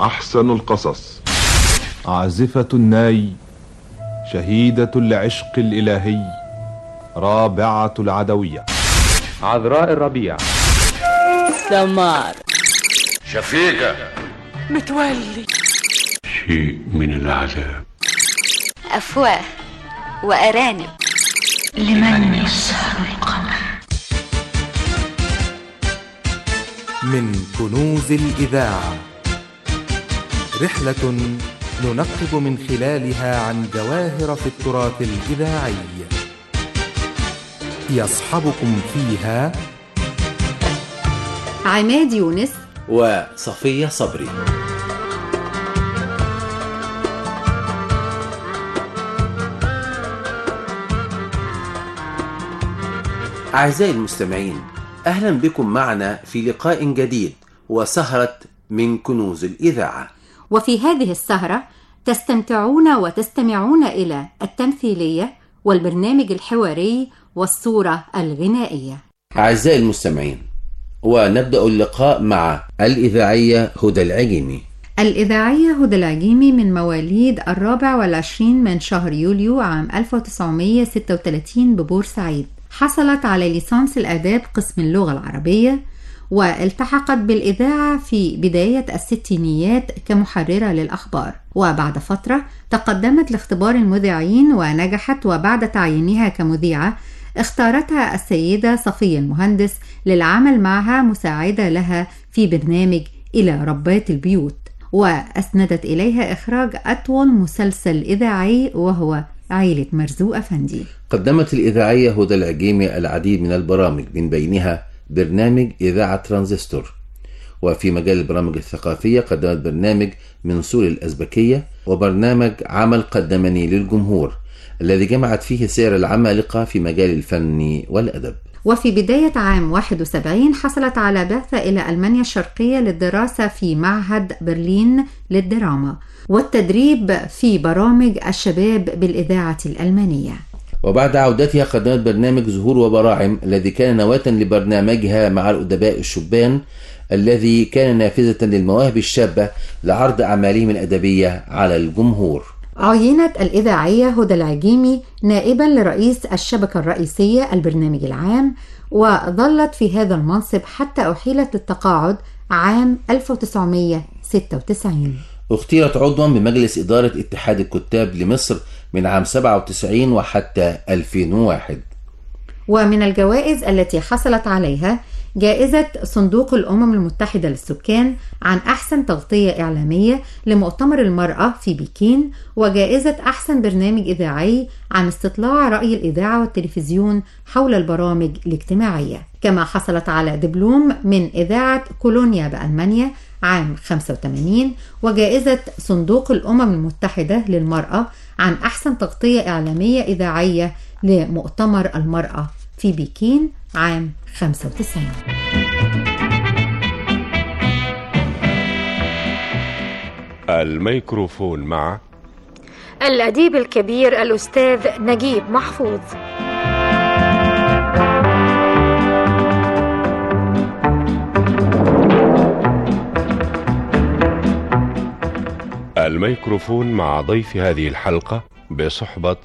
أحسن القصص. عازفة الناي شهيدة العشق الإلهي رابعة العدوية. عذراء الربيع. سمار شفيقة. متولي. شيء من العذاب. أفواه وأرانب. لمن يسهر القمر؟ من كنوز الإذاعة. رحلة ننقب من خلالها عن جواهر في التراث الإذاعي. يصحبكم فيها عماد يونس وصفية صبري. أعزائي المستمعين أهلا بكم معنا في لقاء جديد وسهرة من كنوز الإذاعة. وفي هذه السهرة تستمتعون وتستمعون إلى التمثيلية والبرنامج الحواري والصورة الغنائية. أعزائي المستمعين ونبدأ اللقاء مع الإذاعية هدى العجيمي. الإذاعية هدى العجيمي من مواليد الرابع والعشرين من شهر يوليو عام 1936 ببورسعيد. حصلت على ليسانس الآداب قسم اللغة العربية والتحقت بالإذاعة في بداية الستينيات كمحررة للأخبار. وبعد فترة تقدمت لاختبار المذيعين ونجحت وبعد تعيينها كمذيعة اختارتها السيدة صفية المهندس للعمل معها مساعدة لها في برنامج إلى ربات البيوت. وأسندت إليها إخراج أطول مسلسل إذاعي وهو عيلة مرزوق أفندي قدمت الإذاعية هدى العجيمي العديد من البرامج من بينها برنامج إذاعة ترانزستور. وفي مجال البرامج الثقافية قدمت برنامج من سور الأزبكية وبرنامج عمل قدمني للجمهور الذي جمعت فيه سير العمالقة في مجال الفن والأدب. وفي بداية عام 71 حصلت على بعثة إلى ألمانيا الشرقية للدراسة في معهد برلين للدراما والتدريب في برامج الشباب بالإذاعة الألمانية. وبعد عودتها قدمت برنامج زهور وبراعم الذي كان نواة لبرنامجها مع الأدباء الشبان الذي كان نافذة للمواهب الشابة لعرض أعمالهم الأدبية على الجمهور. عينت الإذاعية هدى العجيمي نائبا لرئيس الشبكة الرئيسية البرنامج العام وظلت في هذا المنصب حتى أحيلت للتقاعد عام 1996 اختيرت عضوا بمجلس إدارة اتحاد الكتاب لمصر من عام 97 وحتى 2001 ومن الجوائز التي حصلت عليها جائزة صندوق الأمم المتحدة للسكان عن أحسن تغطية إعلامية لمؤتمر المرأة في بكين وجائزة أحسن برنامج إذاعي عن استطلاع رأي الإذاعة والتلفزيون حول البرامج الاجتماعية. كما حصلت على دبلوم من إذاعة كولونيا بألمانيا عام 85 وجائزة صندوق الأمم المتحدة للمرأة عن أحسن تغطية إعلامية إذاعية لمؤتمر المرأة في بكين عام 95 الميكروفون مع الأديب الكبير الأستاذ نجيب محفوظ. الميكروفون مع ضيف هذه الحلقة بصحبة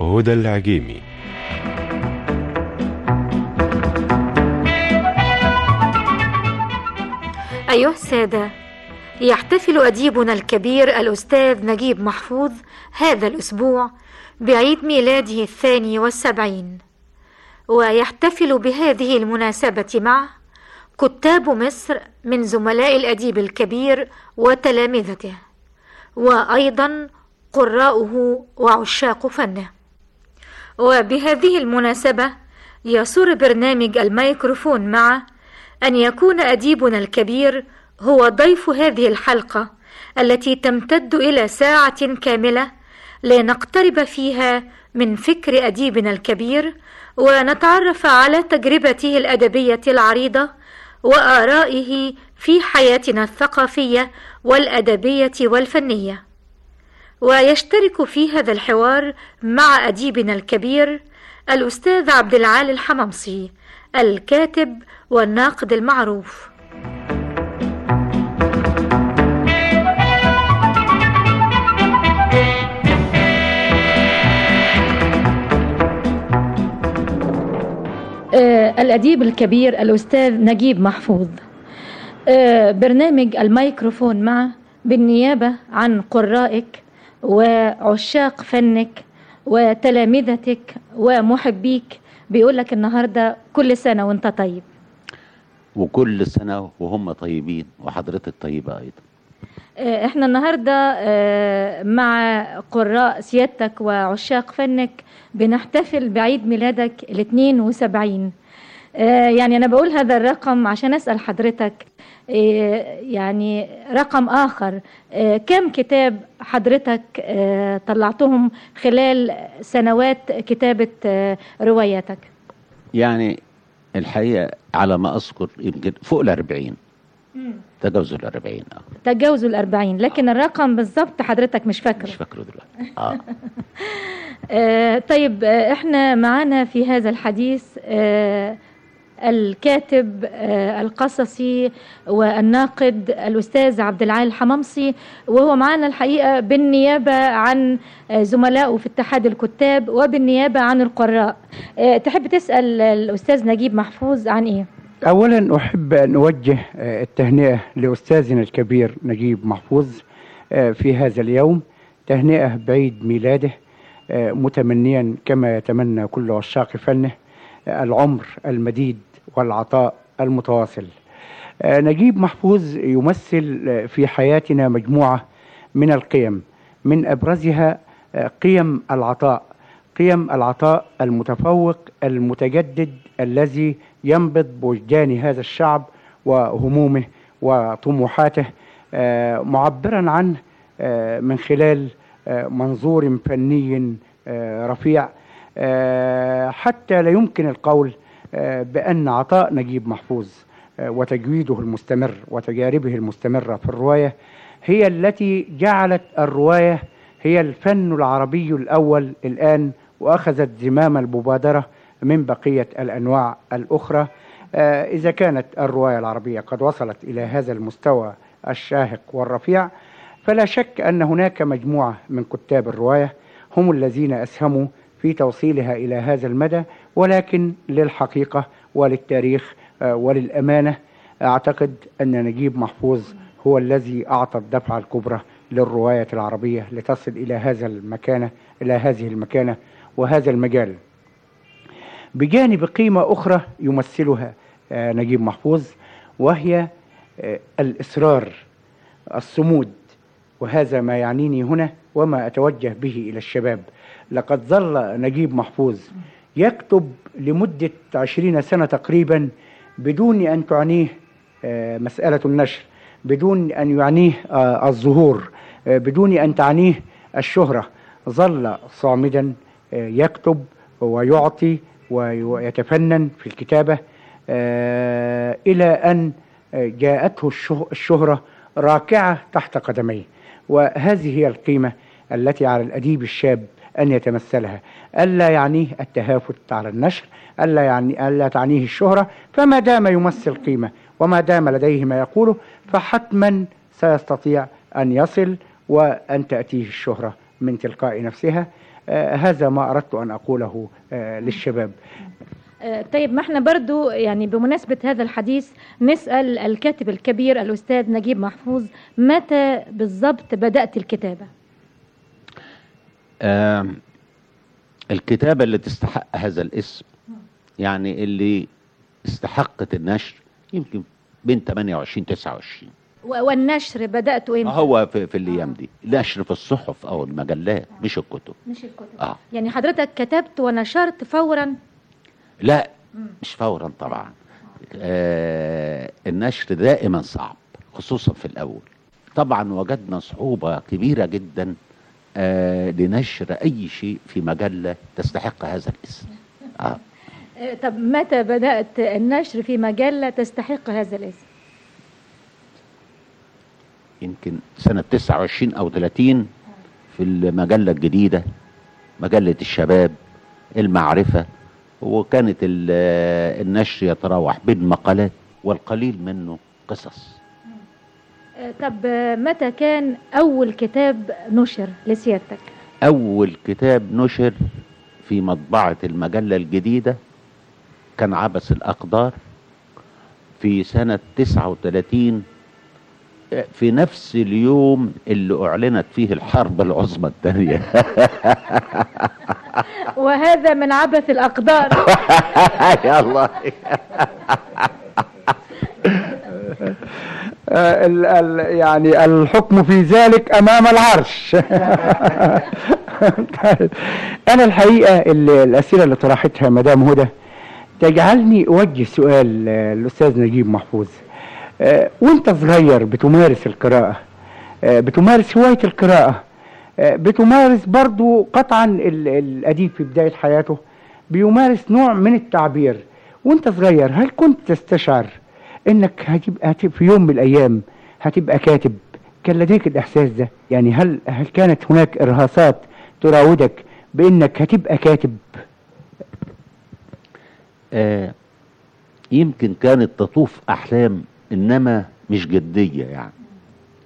هدى العجيمي أيها السادة يحتفل أديبنا الكبير الأستاذ نجيب محفوظ هذا الأسبوع بعيد ميلاده الثاني والسبعين ويحتفل بهذه المناسبة مع كتاب مصر من زملاء الأديب الكبير وتلامذته. وأيضا قراؤه وعشاق فنه. وبهذه المناسبة يسر برنامج الميكروفون مع أن يكون أديبنا الكبير هو ضيف هذه الحلقة التي تمتد إلى ساعة كاملة لنقترب فيها من فكر أديبنا الكبير ونتعرف على تجربته الأدبية العريضة وآرائه في حياتنا الثقافية والأدبية والفنية. ويشترك في هذا الحوار مع أديبنا الكبير الأستاذ عبد العالي الحممصي الكاتب والناقد المعروف. آه، الأديب الكبير الأستاذ نجيب محفوظ. برنامج الميكروفون معه بالنيابة عن قرائك وعشاق فنك وتلامذتك ومحبيك. بيقول لك النهاردة كل سنة وانت طيب. وكل سنة وهم طيبين وحضرتك طيبة أيضا. آه، إحنا النهاردة آه، مع قراء سيادتك وعشاق فنك بنحتفل بعيد ميلادك ال 72 آه، يعني أنا بقول هذا الرقم عشان أسأل حضرتك آه، يعني رقم آخر آه، كم كتاب حضرتك آه، طلعتهم خلال سنوات كتابة آه، رواياتك؟ يعني الحقيقة على ما أذكر يمكن فوق الأربعين تجاوزوا الأربعين آه. تجاوزوا الأربعين لكن الرقم بالظبط حضرتك مش فاكره. مش فاكره دلوقتي. آه. آه، طيب آه، إحنا معانا في هذا الحديث آه، الكاتب آه، القصصي والناقد الأستاذ عبد العال الحمامصي وهو معانا الحقيقة بالنيابة عن آه، زملائه في اتحاد الكتاب وبالنيابة عن القراء آه، تحب تسأل الأستاذ نجيب محفوظ عن إيه؟ أولا أحب أن أوجه التهنئة لأستاذنا الكبير نجيب محفوظ في هذا اليوم تهنئة بعيد ميلاده متمنيا كما يتمنى كل عشاق فنه العمر المديد والعطاء المتواصل. آه، نجيب محفوظ يمثل آه، في حياتنا مجموعة من القيم. من أبرزها آه، قيم العطاء. قيم العطاء المتفوق المتجدد الذي ينبض بوجدان هذا الشعب وهمومه وطموحاته. معبرا عنه من خلال منظور فني رفيع. حتى لا يمكن القول بأن عطاء نجيب محفوظ آه، وتجويده المستمر وتجاربه المستمرة في الرواية هي التي جعلت الرواية هي الفن العربي الأول الآن وأخذت زمام المبادرة من بقية الأنواع الأخرى. آه، إذا كانت الرواية العربية قد وصلت إلى هذا المستوى الشاهق والرفيع فلا شك أن هناك مجموعة من كتاب الرواية هم الذين أسهموا في توصيلها إلى هذا المدى. ولكن للحقيقة وللتاريخ آه، وللأمانة أعتقد أن نجيب محفوظ هو الذي أعطى الدفعة الكبرى للرواية العربية لتصل إلى هذا المكانة إلى هذه المكانة وهذا المجال. بجانب قيمة أخرى يمثلها آه، نجيب محفوظ وهي آه، الإصرار الصمود وهذا ما يعنيني هنا وما أتوجه به إلى الشباب. لقد ظل نجيب محفوظ يكتب لمدة عشرين سنة تقريبا بدون أن تعنيه آه، مسألة النشر بدون أن يعنيه آه، الظهور آه، بدون أن تعنيه الشهرة. ظل صامدا يكتب ويعطي ويتفنن في الكتابة إلى أن جاءته الشه- الشهرة راكعة تحت قدميه. وهذه هي القيمة التي على الأديب الشاب أن يتمثلها. ألا يعنيه التهافت على النشر ألا, يعني ألا تعنيه الشهرة فما دام يمثل قيمة وما دام لديه ما يقوله فحتما سيستطيع أن يصل وأن تأتيه الشهرة من تلقاء نفسها. آه هذا ما أردت أن أقوله آه للشباب. آه، طيب ما إحنا برضو يعني بمناسبة هذا الحديث نسأل الكاتب الكبير الأستاذ نجيب محفوظ متى بالضبط بدأت الكتابة؟ آم، الكتابة اللي تستحق هذا الاسم يعني اللي استحقت النشر يمكن بين 28 29 و- والنشر بدأت إمتى؟ هو في, في الأيام دي. نشر في الصحف أو المجلات مش الكتب. مش الكتب. آه. يعني حضرتك كتبت ونشرت فورا؟ لا مش فورا طبعا. آه النشر دائما صعب خصوصا في الأول. طبعا وجدنا صعوبة كبيرة جدا آه لنشر أي شيء في مجلة تستحق هذا الاسم. آه. آه، طب متى بدأت النشر في مجلة تستحق هذا الاسم؟ يمكن سنة 29 أو 30 في المجلة الجديدة مجلة الشباب المعرفة وكانت ال- النشر يتراوح بين مقالات والقليل منه قصص. آه، طب متى كان أول كتاب نشر لسيادتك؟ أول كتاب نشر في مطبعة المجلة الجديدة كان عبث الأقدار في سنة 39 في نفس اليوم اللي أعلنت فيه الحرب العظمى الثانية. وهذا من عبث الأقدار. يا الله. ال ال يعني الحكم في ذلك أمام العرش. طيب، أنا الحقيقة ال- الأسئلة اللي طرحتها مدام هدى تجعلني أوجه سؤال آه، للأستاذ نجيب محفوظ. آه، وأنت صغير بتمارس القراءة. آه، بتمارس هواية القراءة. آه، بتمارس برضو قطعا ال- الأديب في بداية حياته. بيمارس نوع من التعبير. وأنت صغير هل كنت تستشعر إنك هتبقى في يوم من الأيام هتبقى كاتب. كان لديك الإحساس ده؟ يعني هل هل كانت هناك إرهاصات تراودك بإنك هتبقى كاتب؟ آه يمكن كانت تطوف أحلام إنما مش جدية يعني.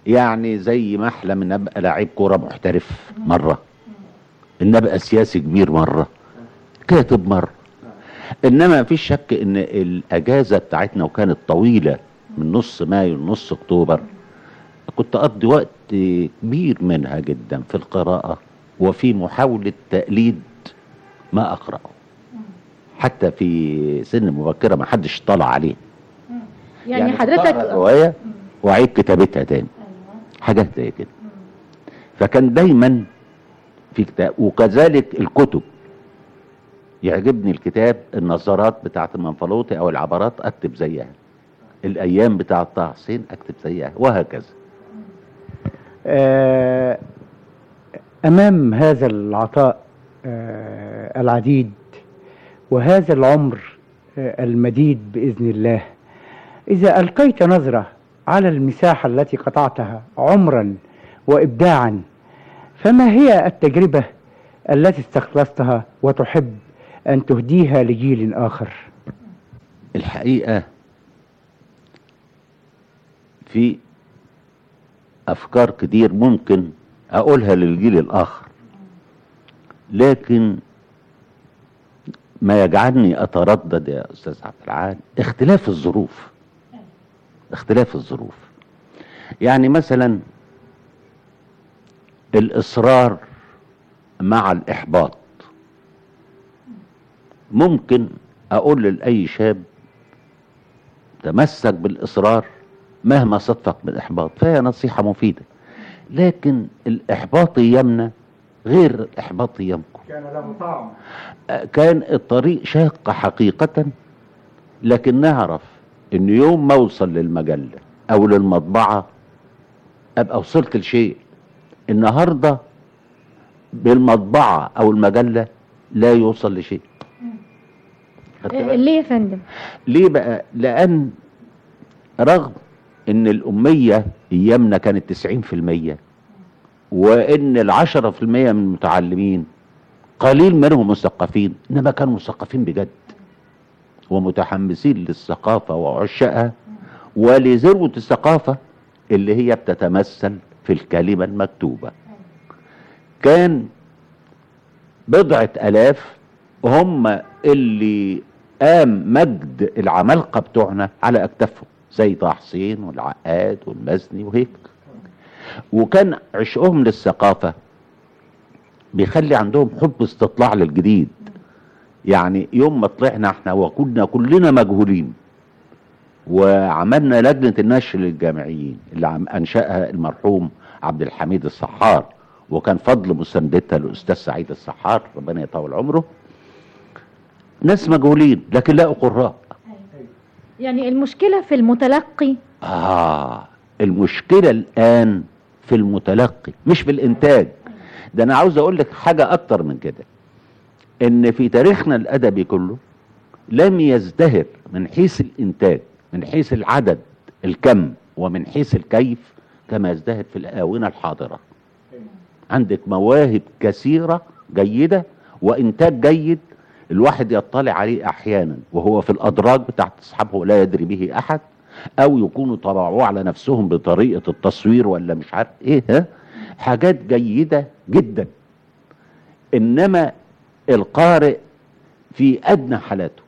يعني زي ما أحلم إن أبقى لعيب كورة محترف مرة. إن أبقى سياسي كبير مرة. كاتب مرة. إنما مفيش شك إن الأجازة بتاعتنا وكانت طويلة من نص مايو لنص أكتوبر كنت أقضي وقت كبير منها جدا في القراءة وفي محاولة تقليد ما أقرأه. حتى في سن مبكرة ما حدش طلع عليه. يعني أقرأ حضرتك رواية وأعيد كتابتها تاني. حاجات زي كده. فكان دايما في كتاب وكذلك الكتب. يعجبني الكتاب النظرات بتاعت المنفلوطي أو العبارات أكتب زيها. الأيام بتاعت طه حسين أكتب زيها وهكذا. آه، أمام هذا العطاء آه، العديد وهذا العمر آه، المديد بإذن الله إذا ألقيت نظرة على المساحة التي قطعتها عمرا وابداعا فما هي التجربة التي استخلصتها وتحب؟ أن تهديها لجيل آخر. الحقيقة في أفكار كتير ممكن أقولها للجيل الآخر لكن ما يجعلني أتردد يا أستاذ عبد العال اختلاف الظروف اختلاف الظروف. يعني مثلا الإصرار مع الإحباط. ممكن أقول لأي شاب تمسك بالإصرار مهما صدفك بالإحباط فهي نصيحة مفيدة لكن الإحباط يمنى غير الإحباط يمكن كان له طعم كان الطريق شاق حقيقة لكن نعرف إن يوم ما أوصل للمجلة أو للمطبعة أبقى وصلت لشيء النهاردة بالمطبعة أو المجلة لا يوصل لشيء؟ ليه يا فندم؟ ليه بقى؟ لأن رغم إن الأمية أيامنا كانت تسعين في المية وإن العشرة في المية من المتعلمين قليل منهم مثقفين إنما كانوا مثقفين بجد ومتحمسين للثقافة وعشاقها ولذروة الثقافة اللي هي بتتمثل في الكلمة المكتوبة. كان بضعة آلاف هم اللي قام مجد العمالقة بتوعنا على أكتافهم زي طه حسين والعقاد والمزني وهيك. وكان عشقهم للثقافة بيخلي عندهم حب استطلاع للجديد. يعني يوم ما طلعنا إحنا وكنا كلنا مجهولين وعملنا لجنة النشر للجامعيين اللي عم أنشأها المرحوم عبد الحميد الصحار وكان فضل مساندتها الاستاذ سعيد الصحار ربنا يطول عمره. ناس مجهولين لكن لقوا قراء. يعني المشكلة في المتلقي. آه المشكلة الآن في المتلقي مش في الإنتاج. ده أنا عاوز أقول لك حاجة أكتر من كده. إن في تاريخنا الأدبي كله لم يزدهر من حيث الإنتاج من حيث العدد الكم ومن حيث الكيف كما يزدهر في الآونة الحاضرة. عندك مواهب كثيرة جيدة وإنتاج جيد الواحد يطلع عليه أحيانا وهو في الأدراج بتاعت أصحابه لا يدري به أحد أو يكونوا طبعوه على نفسهم بطريقة التصوير ولا مش عارف إيه ها؟ حاجات جيدة جدا. إنما القارئ في أدنى حالاته.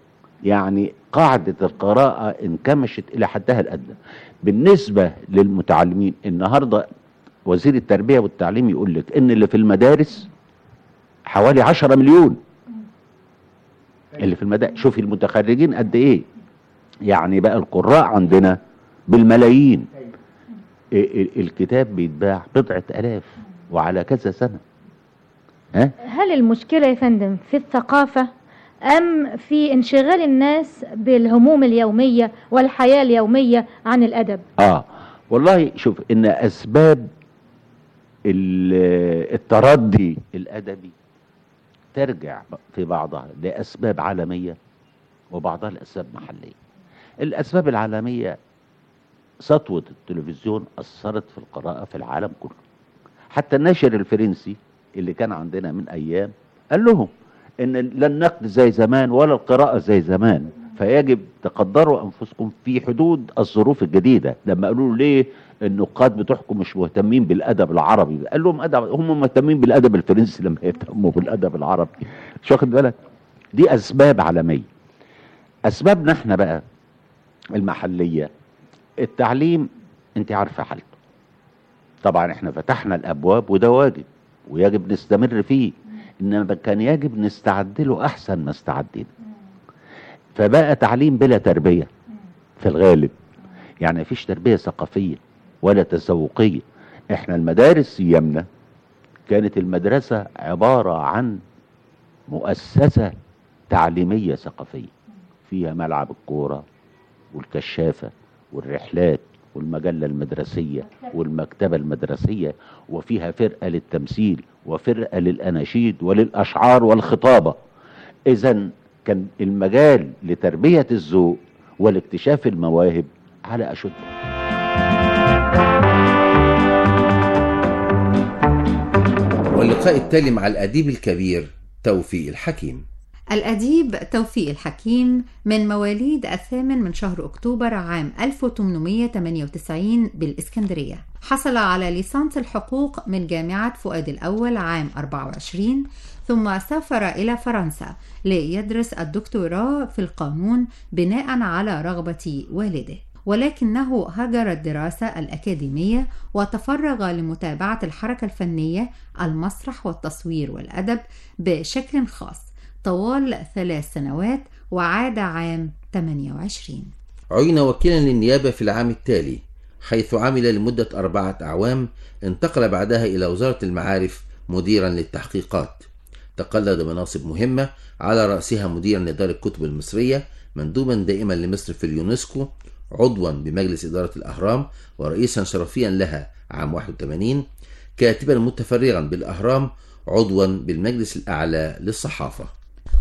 يعني قاعدة القراءة انكمشت إلى حدها الأدنى. بالنسبة للمتعلمين النهاردة وزير التربية والتعليم يقول لك إن اللي في المدارس حوالي 10 مليون. اللي في المدارس شوفي المتخرجين قد إيه. يعني بقى القراء عندنا بالملايين. ال- ال- الكتاب بيتباع بضعة آلاف وعلى كذا سنة. ها؟ هل المشكلة يا فندم في الثقافة أم في انشغال الناس بالهموم اليومية والحياة اليومية عن الأدب؟ آه. والله شوف إن أسباب ال- التردي الأدبي ترجع في بعضها لأسباب عالمية وبعضها لأسباب محلية. الأسباب العالمية سطوة التلفزيون أثرت في القراءة في العالم كله. حتى الناشر الفرنسي اللي كان عندنا من أيام قال لهم إن لا النقد زي زمان ولا القراءة زي زمان فيجب تقدروا أنفسكم في حدود الظروف الجديدة. لما قالوا ليه النقاد بتوعكم مش مهتمين بالأدب العربي. قال لهم أدب هم مهتمين بالأدب الفرنسي لما يهتموا بالأدب العربي. مش واخد بالك؟ دي أسباب عالمية. اسبابنا إحنا بقى المحلية. التعليم أنت عارفة حالته. طبعا إحنا فتحنا الأبواب وده واجب ويجب نستمر فيه. إنما كان يجب نستعد له أحسن ما استعدينا. فبقى تعليم بلا تربية في الغالب. يعني مفيش تربية ثقافية. ولا تذوقيه إحنا المدارس ايامنا كانت المدرسة عبارة عن مؤسسة تعليمية ثقافية. فيها ملعب الكورة والكشافة والرحلات والمجلة المدرسية والمكتبة المدرسية وفيها فرقة للتمثيل وفرقة للأناشيد وللأشعار والخطابة. اذا كان المجال لتربية الذوق والاكتشاف المواهب على أشدة. واللقاء التالي مع الأديب الكبير توفيق الحكيم. الأديب توفيق الحكيم من مواليد الثامن من شهر أكتوبر عام 1898 بالإسكندرية. حصل على ليسانس الحقوق من جامعة فؤاد الأول عام 24 ثم سافر إلى فرنسا ليدرس الدكتوراه في القانون بناء على رغبة والده. ولكنه هجر الدراسة الأكاديمية وتفرغ لمتابعة الحركة الفنية المسرح والتصوير والأدب بشكل خاص. طوال ثلاث سنوات وعاد عام 28 عين وكيلا للنيابة في العام التالي حيث عمل لمدة أربعة أعوام انتقل بعدها إلى وزارة المعارف مديرا للتحقيقات. تقلد مناصب مهمة على رأسها مديرا لدار الكتب المصرية مندوبا دائما لمصر في اليونسكو عضوا بمجلس إدارة الأهرام ورئيسا شرفيا لها عام 81 كاتبا متفرغا بالأهرام عضوا بالمجلس الأعلى للصحافة.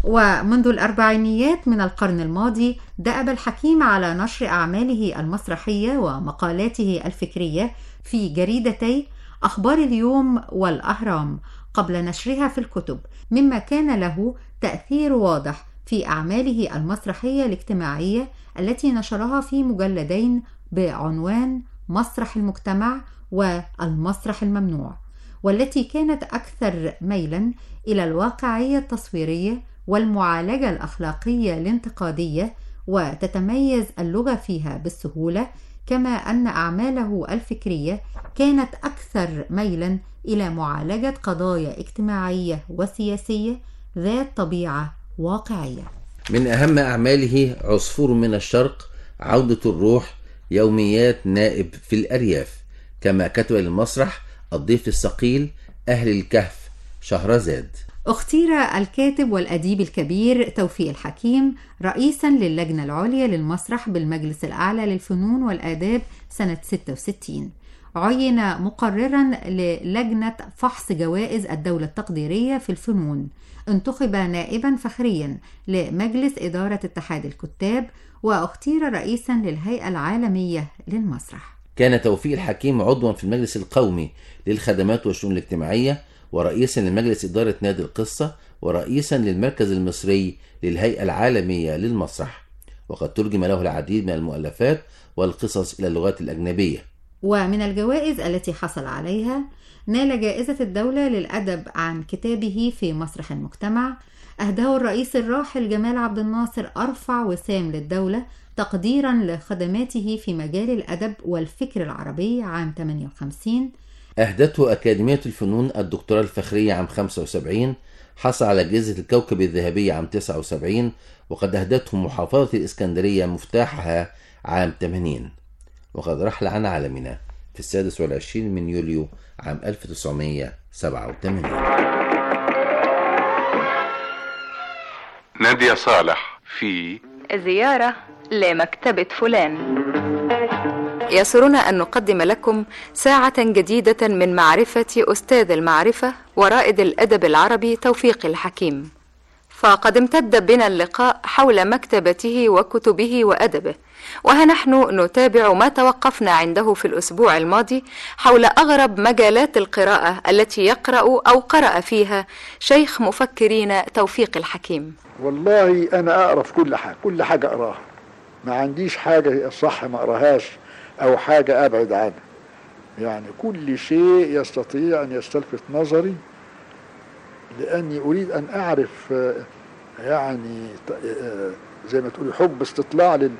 ومنذ الأربعينيات من القرن الماضي دأب الحكيم على نشر أعماله المسرحية ومقالاته الفكرية في جريدتي أخبار اليوم والأهرام قبل نشرها في الكتب مما كان له تأثير واضح في أعماله المسرحية الاجتماعية التي نشرها في مجلدين بعنوان مسرح المجتمع والمسرح الممنوع والتي كانت أكثر ميلا إلى الواقعية التصويرية والمعالجة الأخلاقية الانتقادية وتتميز اللغة فيها بالسهولة كما أن أعماله الفكرية كانت أكثر ميلا إلى معالجة قضايا اجتماعية وسياسية ذات طبيعة واقعية. من أهم أعماله عصفور من الشرق عودة الروح يوميات نائب في الأرياف. كما كتب للمسرح الضيف الثقيل أهل الكهف شهرزاد. أختير الكاتب والأديب الكبير توفيق الحكيم رئيسا للجنة العليا للمسرح بالمجلس الأعلى للفنون والآداب سنة 66 عين مقررا للجنة فحص جوائز الدولة التقديرية في الفنون. انتخب نائبا فخريا لمجلس إدارة اتحاد الكتاب واختير رئيسا للهيئة العالمية للمسرح. كان توفيق الحكيم عضوا في المجلس القومي للخدمات والشؤون الاجتماعية ورئيسا لمجلس إدارة نادي القصة ورئيسا للمركز المصري للهيئة العالمية للمسرح. وقد ترجم له العديد من المؤلفات والقصص إلى اللغات الأجنبية. ومن الجوائز التي حصل عليها نال جائزة الدولة للأدب عن كتابه في مسرح المجتمع. أهداه الرئيس الراحل جمال عبد الناصر أرفع وسام للدولة تقديرا لخدماته في مجال الأدب والفكر العربي عام 58 أهدته أكاديمية الفنون الدكتوراه الفخرية عام 75 حصل على جائزة الكوكب الذهبية عام 79 وقد أهدته محافظة الإسكندرية مفتاحها عام 80 وقد رحل عن عالمنا في السادس والعشرين من يوليو عام 1987 نادية صالح في زيارة لمكتبة فلان. يسرنا أن نقدم لكم ساعة جديدة من معرفة أستاذ المعرفة ورائد الأدب العربي توفيق الحكيم. فقد امتد بنا اللقاء حول مكتبته وكتبه وأدبه. وها نحن نتابع ما توقفنا عنده في الأسبوع الماضي حول أغرب مجالات القراءة التي يقرأ أو قرأ فيها شيخ مفكرين توفيق الحكيم. والله أنا اقرا في كل حاجة كل حاجة أقراها. ما عنديش حاجة صح ما أقراهاش أو حاجة أبعد عنها. يعني كل شيء يستطيع أن يستلفت نظري لأني أريد أن أعرف آه، يعني ت- آه، زي ما تقولي حب استطلاع لل-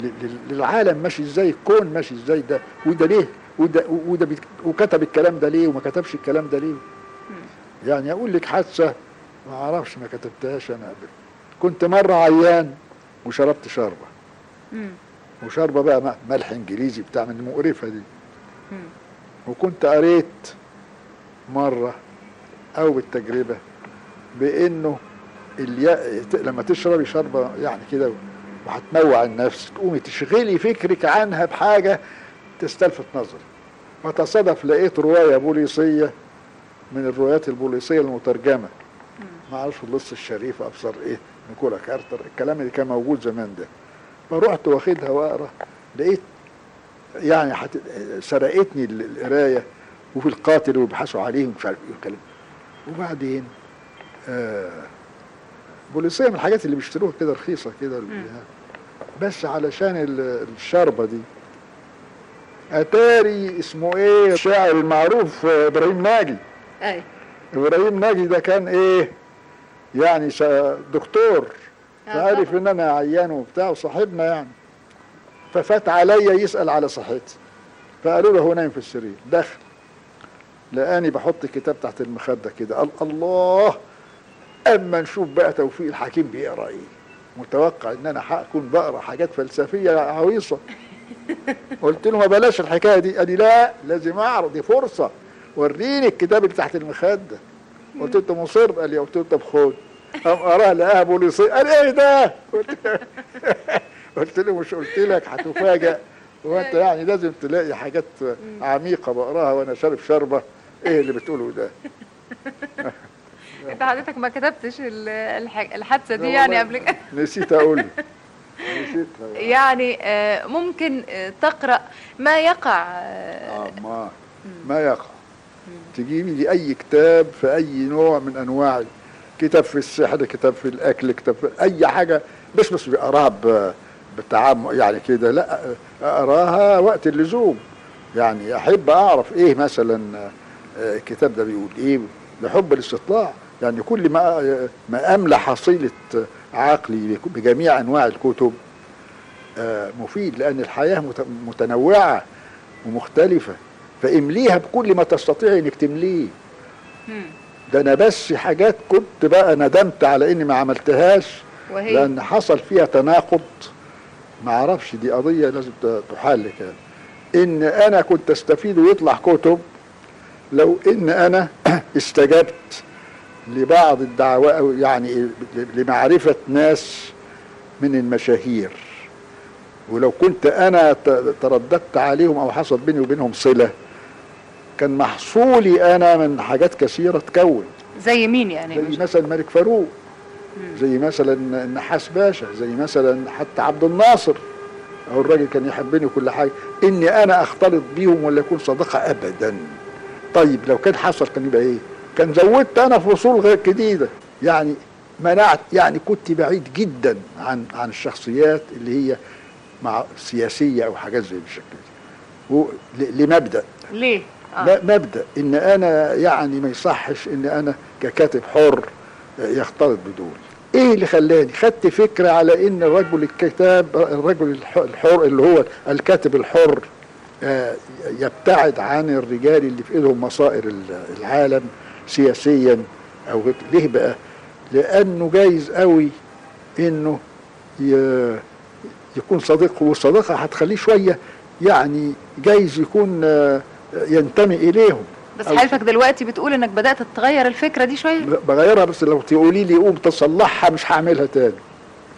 لل- للعالم ماشي إزاي الكون ماشي إزاي ده وده ليه؟ وده وده وكتب الكلام ده ليه؟ وما كتبش الكلام ده ليه؟ يعني أقول لك حادثة ما أعرفش ما كتبتهاش أنا قبل. كنت مرة عيان وشربت شربة. وشربة بقى ملح إنجليزي بتاع من المقرفة دي. وكنت قريت مرة أو بالتجربة بإنه اليا... ت- لما تشربي شربة يعني كده وهتنوع النفس تقومي تشغلي فكرك عنها بحاجة تستلفت نظري وتصادف لقيت رواية بوليسية من الروايات البوليسية المترجمة. ما أعرفش اللص الشريف أبصر إيه نيكولا كارتر الكلام اللي كان موجود زمان ده. فرحت واخدها وأقرأ لقيت يعني حت... سرقتني ال- القراية وفي القاتل وبيبحثوا عليه ومش عارف إيه والكلام وبعدين آه بوليسية من الحاجات اللي بيشتروها كده رخيصة كده بس علشان ال- الشربه دي. أتاري اسمه إيه؟ الشاعر المعروف آه، إبراهيم ناجي. أي. إبراهيم ناجي ده كان إيه؟ يعني دكتور. فعرف إن أنا عيان وبتاع وصاحبنا يعني. ففات عليا يسأل على صحتي. فقالوا له هو نايم في السرير. دخل. لقاني بحط الكتاب تحت المخدة كده. قال الله أما نشوف بقى توفيق الحكيم بيقرا إيه متوقع إن أنا هكون بقرأ حاجات فلسفية عويصة. قلت له ما بلاش الحكاية دي. قال لي لا لازم اعرف دي فرصة. وريني الكتاب اللي تحت المخدة. قلت له أنت مصر؟ قال لي قلت له طب خد. قام قراها لقاها بوليسيه قال إيه ده؟ قلت قلت له مش قلت لك هتفاجئ وأنت يعني لازم تلاقي حاجات عميقة بقراها وأنا شارب شربة. إيه اللي بتقوله ده؟ أنت حضرتك ما كتبتش ال- الح- الحادثة دي يعني قبل كده؟ نسيت أقول. يعني. آه، ممكن آه، تقرأ ما يقع آه، آه ما ما يقع. تجيبي لي أي كتاب في أي نوع من أنواع كتاب في السحر كتاب في الأكل كتاب في أي حاجة. مش بس بقراها ب- بالتعامل يعني كده لا أقراها وقت اللزوم. يعني أحب أعرف إيه مثلا آه، الكتاب ده بيقول إيه؟ لحب الاستطلاع. يعني كل ما ما املى حصيله عقلي بجميع أنواع الكتب آه، مفيد لأن الحياة مت- متنوعة ومختلفة. فامليها بكل ما تستطيع إنك تمليه. ده أنا بس حاجات كنت بقى ندمت على إني ما عملتهاش وهي؟ لأن حصل فيها تناقض. ما أعرفش دي قضية لازم تحل كده. إن أنا كنت أستفيد ويطلع كتب لو إن أنا استجبت لبعض الدعوات أو يعني لمعرفة ناس من المشاهير ولو كنت أنا ترددت عليهم أو حصل بيني وبينهم صلة كان محصولي أنا من حاجات كثيرة تكون. زي مين يعني؟ زي مثلا الملك فاروق زي مثلا النحاس باشا زي مثلا حتى عبد الناصر. أو الراجل كان يحبني وكل حاجة. إني أنا أختلط بيهم ولا يكون صديقه ابدا. طيب لو كان حصل كان يبقى إيه؟ كان زودت أنا فصول غير جديدة. يعني منعت يعني كنت بعيد جدا عن عن الشخصيات اللي هي مع سياسية أو حاجات زي بالشكل ده. لمبدأ. ليه؟ آه. مبدأ. إن أنا يعني ما يصحش إن أنا ككاتب حر يختلط بدول. إيه اللي خلاني؟ خدت فكرة على إن الرجل الكتاب الرجل الح- الحر اللي هو الكاتب الحر يبتعد عن الرجال اللي في إيدهم مصائر ال- العالم سياسيا أو ليه بقى؟ لأنه جايز قوي إنه يكون صديق والصداقة هتخليه شوية يعني جايز يكون آه، ينتمي إليهم. بس حضرتك دلوقتي بتقول إنك بدأت تغير الفكرة دي شوية؟ بغيرها بس لو تقولي لي قوم تصلحها مش هعملها تاني.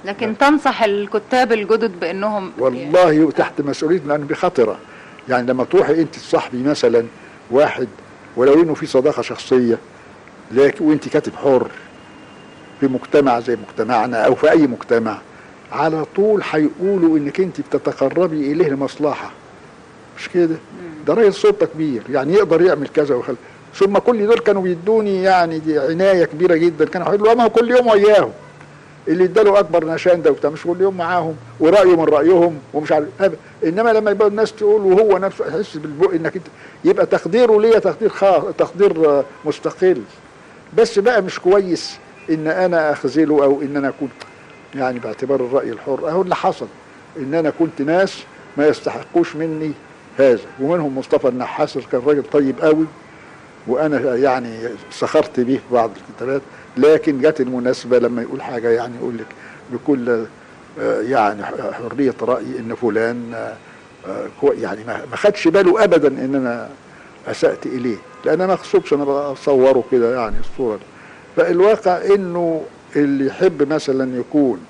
لكن تنصح الكتاب الجدد بأنهم والله تحت مسؤولية لأن بخطرة يعني لما تروحي أنت تصاحبي مثلا واحد ولو إنه في صداقة شخصية لكن وأنت كاتب حر في مجتمع زي مجتمعنا أو في أي مجتمع على طول هيقولوا إنك أنت بتتقربي إليه لمصلحة. مش كده؟ ده راجل سلطة كبير يعني يقدر يعمل كذا وخل... ثم كل دول كانوا بيدوني يعني دي عناية كبيرة جدا كانوا هيقولوا هو كل يوم وياهم. اللي اداله اكبر نشان ده وبتاع مش كل يوم معاهم ورأيه من رأيهم ومش عارف. إنما لما يبقى الناس تقول وهو نفسه يحس بالبق إنك انت يبقى تقديره ليا تقدير خاص تقدير مستقل. بس بقى مش كويس إن أنا أخذله أو إن أنا اكون يعني باعتبار الرأي الحر. أهو اللي حصل. إن أنا كنت ناس ما يستحقوش مني هذا. ومنهم مصطفى النحاس كان راجل طيب قوي وأنا يعني سخرت به في بعض الكتابات. لكن جت المناسبة لما يقول حاجة يعني يقول لك بكل آه، يعني حرية رأي إن فلان آه، آه، يعني ما خدش باله ابدا إن أنا أسأت إليه لأن أنا ما اقصدش أنا بصوره كده يعني الصورة دي. فالواقع إنه اللي يحب مثلا يكون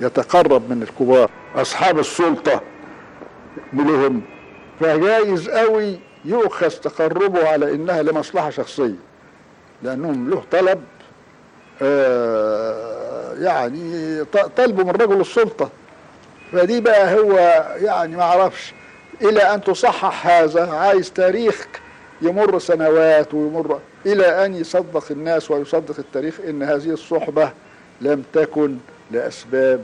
يتقرب من الكبار أصحاب السلطة بلهم فجايز قوي يؤخذ تقربه على إنها لمصلحة شخصية لأنهم له طلب يعني ط- طلبوا من رجل السلطة. فدي بقى هو يعني ما أعرفش إلى أن تصحح هذا عايز تاريخ يمر سنوات ويمر. إلى أن يصدق الناس ويصدق التاريخ إن هذه الصحبة لم تكن لأسباب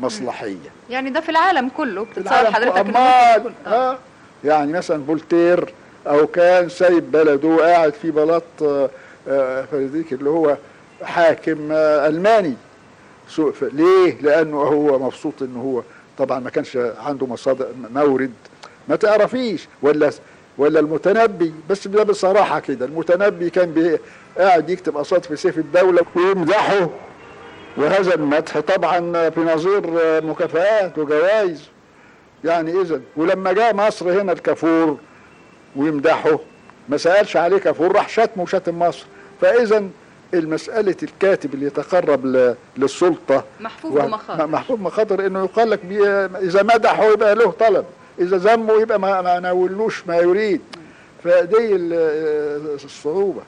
مصلحية. يعني ده في العالم كله بتتصور العالم حضرتك أمال آه يعني مثلا فولتير أو كان سايب بلده وقاعد في بلاط آه، آه، فريدريك اللي هو حاكم ف- ليه؟ لأنه هو مبسوط ان هو طبعا ما كانش عنده مصادر مورد. ما تعرفيش. ولا ولا المتنبي. بس ده بصراحة كده المتنبي كان قاعد يكتب قصائد في سيف الدولة ويمدحه. وهذا المدح طبعا في نظير مكافآت وجوائز. يعني اذا ولما جاء مصر هنا الكافور ويمدحه ما سألش عليه كافور راح شتمه وشتم مصر. فاذا المسألة الكاتب اللي يتقرب للسلطة محفوظ بمخاطر. محفوظ بمخاطر إنه يقال لك إذا مدحه يبقى له طلب. إذا ذمه يبقى ما, ما ناولوش ما يريد. فدي ال- الصعوبة.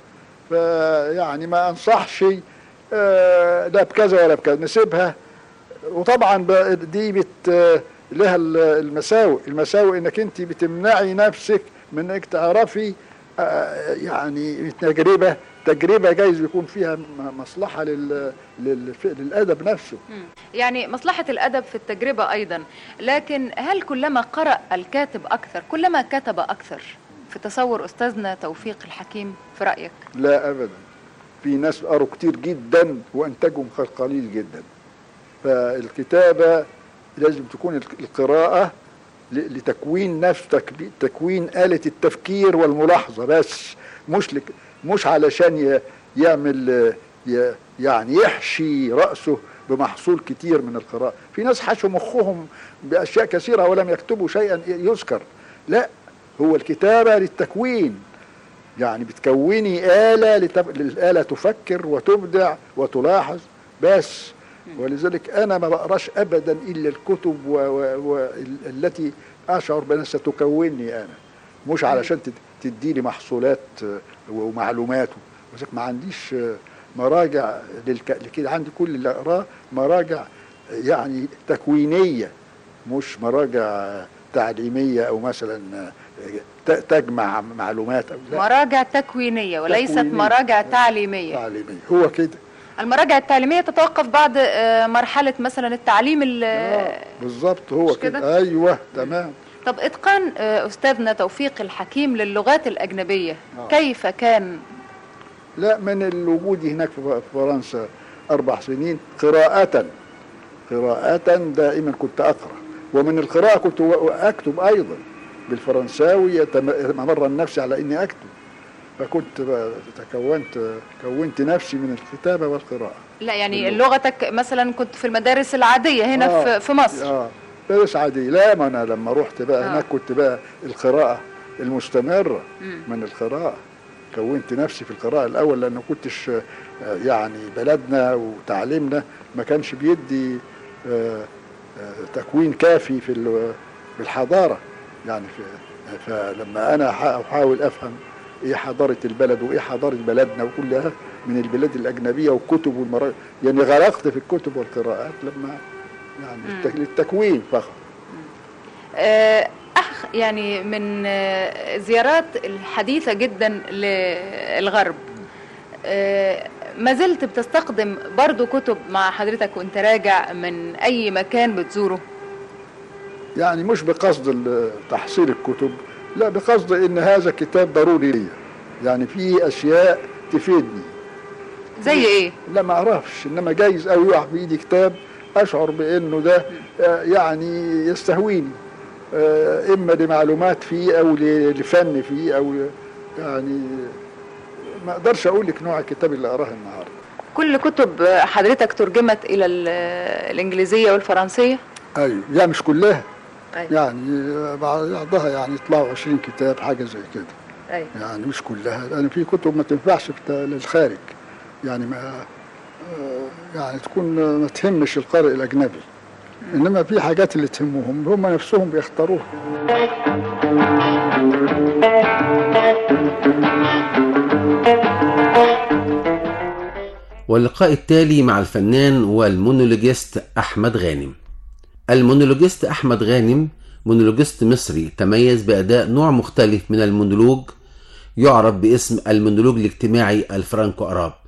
فيعني ما أنصحش آه، لا بكذا ولا بكذا. نسيبها. وطبعا دي بت لها ال- المساوئ. المساوئ إنك أنت بتمنعي نفسك من إنك تعرفي آه، يعني تجربه تجربة جايز يكون فيها مصلحة لل لل- للأدب نفسه. يعني مصلحة الأدب في التجربة أيضا. لكن هل كلما قرأ الكاتب أكثر كلما كتب أكثر في تصور أستاذنا توفيق الحكيم في رأيك؟ لا ابدا. في ناس قروا كتير جدا وانتجهم خ- قليل جدا. فالكتابة لازم تكون القراءة لتكوين نفس تكبي- تكوين آلة التفكير والملاحظة بس مش لك مش علشان يعمل يعني يحشي رأسه بمحصول كتير من القراءة. في ناس حشوا مخهم بأشياء كثيرة ولم يكتبوا شيئا يذكر. لا هو الكتابة للتكوين. يعني بتكوني آلة لتب... الآلة تفكر وتبدع وتلاحظ. بس ولذلك أنا ما بقراش أبدا إلا الكتب و... و... و... ال- التي أشعر بأنها ستكونني أنا. مش علشان تد- تديني محصولات ومعلومات ولذلك ما عنديش آه، مراجع للك... لكده. عندي كل اللي أقراه مراجع يعني تكوينية مش مراجع تعليمية أو مثلا آه، تجمع معلومات أو لا. مراجع تكوينية وليست تكوينية. مراجع تعليمية. تعليمية. هو كده. المراجع التعليمية تتوقف بعد آه، مرحلة مثلا التعليم ال- بالظبط هو كده. كده؟ أيوه تمام. طب إتقان آه، أستاذنا توفيق الحكيم للغات الأجنبية آه. كيف كان؟ لا من الوجود هناك في فرنسا أربع سنين قراءة قراءة دائما كنت أقرأ. ومن القراءة كنت أكتب أيضا بالفرنساوي أمرن نفسي على إني أكتب. فكنت تكونت كونت نفسي من الكتابة والقراءة. لا يعني لغتك مثلا كنت في المدارس العادية هنا آه. في- مصر. آه. مدارس عادية لا ما أنا لما رحت بقى آه. هناك كنت بقى القراءة المستمرة مم. من القراءة كونت نفسي في القراءة الأول لأن كنتش آه، يعني بلدنا وتعليمنا ما كانش بيدي آه، تكوين كافي في ال- في الحضارة يعني في فلما أنا أح- أحاول أفهم إيه حضارة البلد وإيه حضارة بلدنا وكلها من البلاد الأجنبية والكتب والمراجع يعني غرقت في الكتب والقراءات لما يعني للتكوين فقط. آه، أخ يعني من آه، زيارات الحديثة جدا للغرب. آه، ما زلت بتستخدم برضو كتب مع حضرتك وأنت راجع من أي مكان بتزوره؟ يعني مش بقصد تحصيل الكتب لا بقصد إن هذا كتاب ضروري لي. يعني في أشياء تفيدني. زي إيه؟ لا ما أعرفش إنما جايز قوي يقع في ايدي كتاب أشعر بأنه ده آه، يعني يستهويني آه، إما لمعلومات فيه أو لفن فيه أو يعني ما أقدرش أقول لك نوع الكتاب اللي أقراه النهارده. كل كتب حضرتك ترجمت إلى ال- الإنجليزية والفرنسية؟ أيوه يعني مش كلها. أيوة. يعني بعضها يعني يطلعوا 20 كتاب حاجة زي كده. أيوة. يعني مش كلها. لأن في كتب ما تنفعش للخارج يعني ما آه، يعني تكون ما تهمش القارئ الأجنبي. إنما في حاجات اللي تهمهم هم نفسهم بيختاروها. واللقاء التالي مع الفنان والمونولوجيست أحمد غانم. المونولوجيست أحمد غانم مونولوجيست مصري تميز بأداء نوع مختلف من المونولوج يعرف باسم المونولوج الاجتماعي الفرانكو أراب.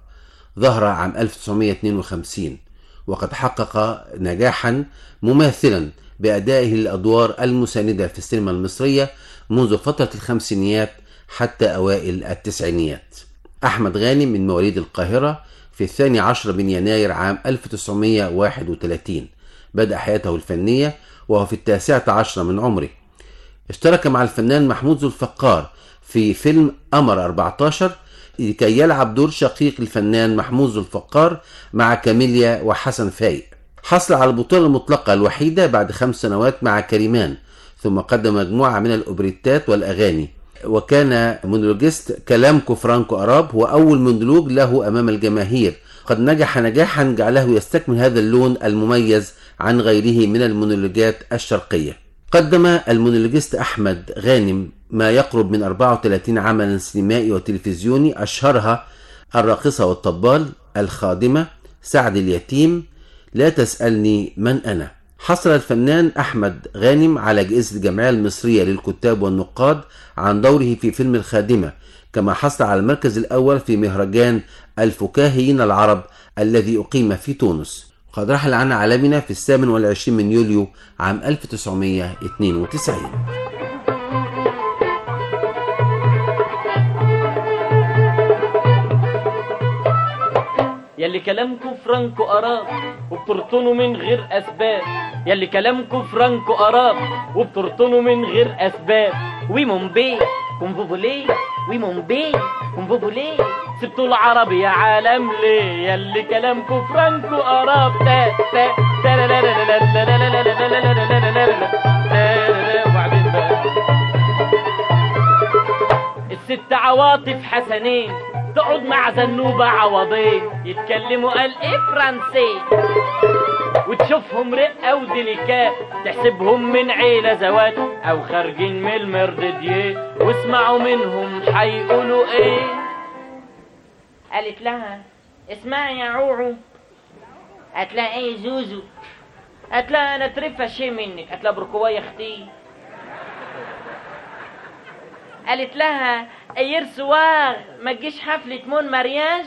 ظهر عام 1952 وقد حقق نجاحا مماثلا بأدائه الأدوار المساندة في السينما المصرية منذ فترة الخمسينيات حتى أوائل التسعينيات. أحمد غانم من مواليد القاهرة في الثاني عشر من يناير عام 1931 بدأ حياته الفنية وهو في التاسعة عشر من عمره. اشترك مع الفنان محمود ذو الفقار في فيلم قمر 14 لكي يلعب دور شقيق الفنان محمود ذو الفقار مع كاميليا وحسن فايق. حصل على البطولة المطلقة الوحيدة بعد خمس سنوات مع كريمان ثم قدم مجموعة من الأوبريتات والأغاني. وكان مونولوجيست كلامكو فرانكو أراب هو أول مونولوج له أمام الجماهير. قد نجح نجاحا جعله يستكمل هذا اللون المميز عن غيره من المونولوجات الشرقية. قدم المونولوجيست أحمد غانم ما يقرب من 34 عملا سينمائي وتلفزيوني أشهرها الراقصة والطبال الخادمة سعد اليتيم لا تسألني من أنا. حصل الفنان أحمد غانم على جائزة الجمعية المصرية للكتاب والنقاد عن دوره في فيلم الخادمة كما حصل على المركز الأول في مهرجان الفكاهيين العرب الذي أقيم في تونس. قد رحل عن عالمنا في الثامن والعشرين من يوليو عام 1992 يلي كلامكم فرانكو أراب وبترطنوا من غير أسباب يلي كلامكم فرانكو أراب وبترطنوا من غير أسباب وي مومبي كون فوفولي وي مومبي كون فوفولي سبتوا العربي يا عالم ليه يلي كلامكم فرانكو أراب تا تا تا لا لا لا لا لا لا لا لا لا لا لا لا لا وبعدين بقى الست عواطف حسنين تقعد مع زنوبة عوضين يتكلموا قال إيه فرنسي. وتشوفهم رقة وديليكات. تحسبهم من عيلة زوات أو خارجين من المردديه واسمعوا منهم حيقولوا إيه. قالت لها اسمعي يا عوعو. لها إيه زوزو. لها أنا ترفى شي منك. بركوة يا أختي. قالت لها hier soir ما تجيش حفلة mon mariage؟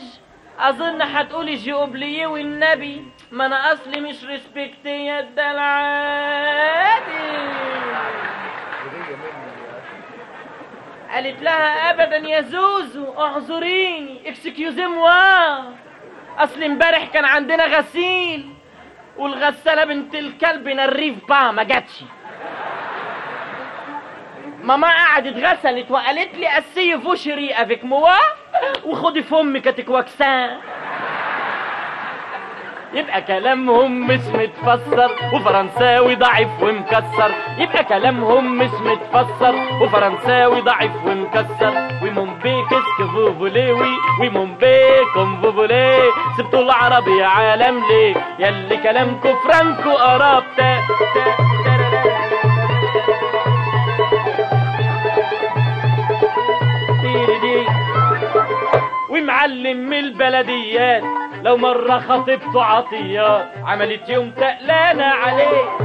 أظن هتقولي j'ai oublié والنبي. ما أنا أصلي مش respectée ده العادي قالت لها ابدا يا زوزو اعذريني excusez-moi اصل امبارح كان عندنا غسيل والغسالة بنت الكلب n'arrive pas ما جاتش. ماما قعدت غسلت وقالت لي اسي فوشري افيك موا؟ وخدي فمك اتكواكسان يبقى كلامهم مش متفسر وفرنساوي ضعيف ومكسر. يبقى كلامهم مش متفسر وفرنساوي ضعيف ومكسر. ومون بي كسك فوفولي وي ومون بي كوم فوفولي. سبتوا العربي عالم ليه؟ يلي كلامكو فرانكو قراب ومعلم من البلديات. لو مرة خطبته عطيات عملت يوم تقلانة عليه.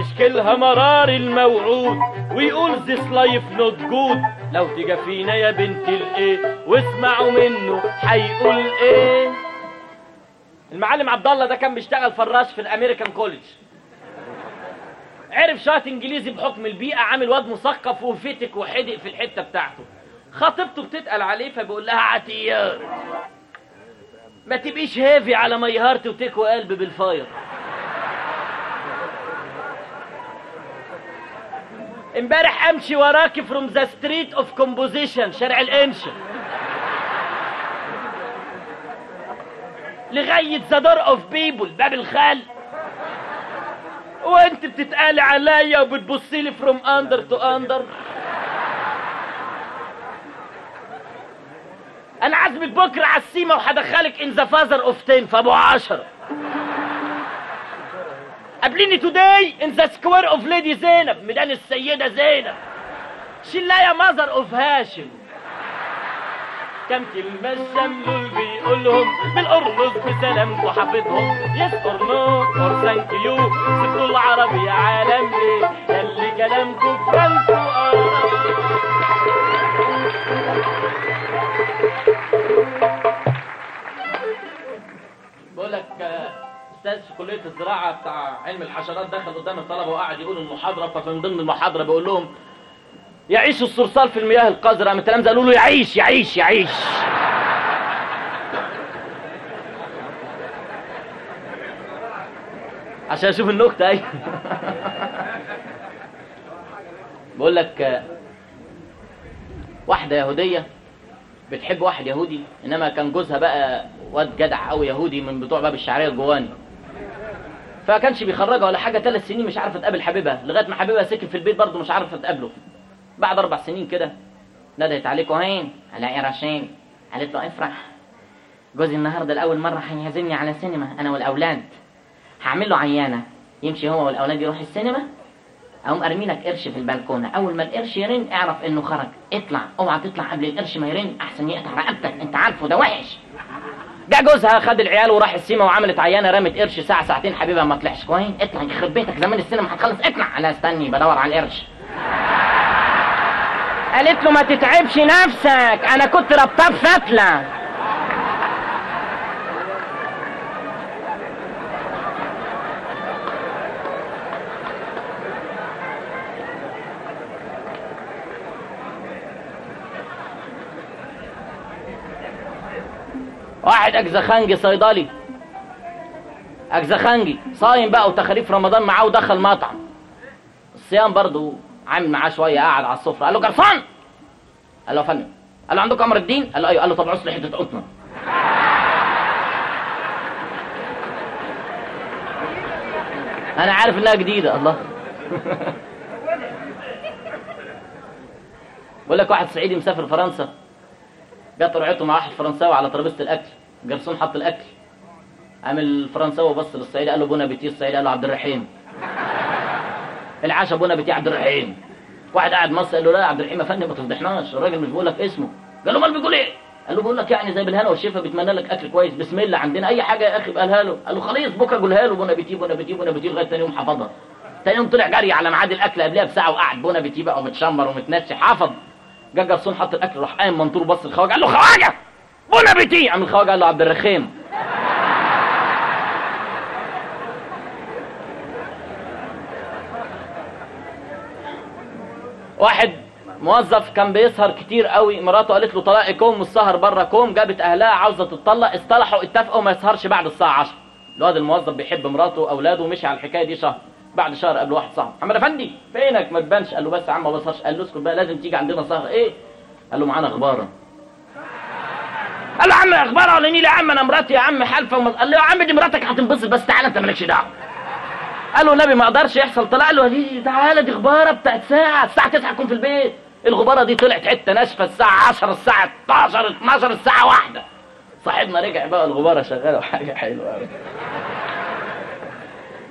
يشكلها مرار الموعود ويقول this life not good لو تيجي فينا يا بنت الإيه واسمعوا منه هيقول إيه. المعلم عبد الله ده كان بيشتغل فراش في الأمريكان كوليدج. عرف شوية إنجليزي بحكم البيئة عامل واد مثقف وفتك وحدق في الحتة بتاعته. خطيبته بتتقل عليه فبيقول لها يا dear ما تبقيش heavy على my heart وتكوى قلب بال fire. امبارح امشي وراكي from the street of composition شارع الانشا. لغاية the door of people باب الخلق. وانت بتتقالي عليا وبتبصي لي from under to under أنا عازمك بكرة على السيما وهدخلك in the father of ten في أبو عشرة قابليني today in the square of lady زينب ميدان السيدة زينب. شالله يا mother of هاشم كم كلمة الشملول بيقولهم بالقرنص بسلامته حافظهم yes or no or thank you سبتوا العربي يا عالم ليه ياللي كلامكم فرانكو لك أستاذ في كلية الزراعة بتاع علم الحشرات دخل قدام الطلبة وقعد يقول المحاضرة فمن ضمن المحاضرة بيقول لهم يعيش الصرصار في المياه القذرة من التلامذة قالوا له يعيش يعيش يعيش. عشان أشوف النكتة أيوه. بقول لك واحدة يهودية بتحب واحد يهودي إنما كان جوزها بقى واد جدع قوي يهودي من بتوع باب الشعرية الجواني. فكانش بيخرجها ولا حاجة ثلاث سنين مش عارفة تقابل حبيبها لغاية ما حبيبها سكن في البيت برضه مش عارفة تقابله. بعد أربع سنين كده ندهت عليه كوهين على رشين قالت له إفرح. جوزي النهارده لأول مرة هيعزمني على سينما أنا والأولاد. هعمل له عيانة. يمشي هو والأولاد يروح السينما أقوم أرمي لك قرش في البلكونة. أول ما القرش يرن اعرف إنه خرج. اطلع. اوعى تطلع قبل القرش ما يرن. أحسن يقطع رقبتك. أنت عارفه. ده وحش. جه جوزها خد العيال وراح السيما وعملت عيانة رمت قرش ساعة ساعتين. حبيبها ما طلعش. كوين؟ اطلع. يخرب بيتك. زمان السينما هتخلص. اطلع. لا استني. بدور على القرش. قالت له ما تتعبش نفسك. أنا كنت ربطاه بفتله واحد اجزخنجي صيدلي. اجزخنجي صايم بقى وتخاريف رمضان معاه ودخل مطعم. الصيام برضو عامل معاه شوية قاعد على السفرة. قال له جرسون قال له يا فندم. قال له عندكم أمر الدين؟ قال له أيوه. قال له طب عصر حتة قطنه أنا عارف إنها جديدة الله. بقول لك واحد صعيدي مسافر فرنسا جت رعيته مع واحد فرنساوي على ترابيزة الأكل. جرسون حط الأكل. عامل الفرنساوي بص للصعيدي قال له بونا بيتي الصعيدي قال له عبد الرحيم. العشاء بونا بيتي عبد الرحيم. واحد قاعد مصر قال له لا عبد الرحيم يا فندم ما تفضحناش. الراجل مش بيقول لك اسمه. قال له أمال بيقول إيه؟ قال له بقول لك يعني زي بالهنا والشفا بيتمنى لك أكل كويس. بسم الله عندنا أي حاجة يا أخي قالها له. قال له خلاص بكرة قولها له بونا بيتي بونا بيتي بونا بيتي لغاية ثاني يوم حفظها. ثاني يوم طلع جري على ميعاد الأكل قبلها بساعة وقعد. بونابيتيه بقى ومتشمر ومتنشي حافظ. جا جرسون حط الأكل راح قايم منطور بص الخواجه قال له خواجة! بونابيتيه. قام الخواجه قال له عبد الرحيم. واحد موظف كان بيسهر كتير قوي مراته قالت له طلاقي كوم والسهر بره كوم جابت أهلها عاوزة تتطلق اصطلحوا اتفقوا ما يسهرش بعد الساعة 10 الواد الموظف بيحب مراته وأولاده ومشي على الحكاية دي شهر. بعد شهر قابله واحد صاحبه. محمد أفندي فينك؟ ما تبانش. قال له بس يا عم ما بسهرش قال له اسكت بقى لازم تيجي عندنا سهر. إيه؟ قال له معانا غباره قال له عم أخبار ولا نيل يا عم أنا مراتي يا عم حالفه. قال له يا عم دي مراتك هتنبسط بس تعالى أنت مالكش دعوة. قال له النبي ما أقدرش يحصل. طلع له دي تعالى دي غبارة بتاعت ساعة الساعة 9 تكون في البيت. الغبارة دي طلعت حتة ناشفة الساعة 10 الساعة 12 12 الساعة 1 صاحبنا رجع بقى الغبارة شغالة وحاجة حلوة قوي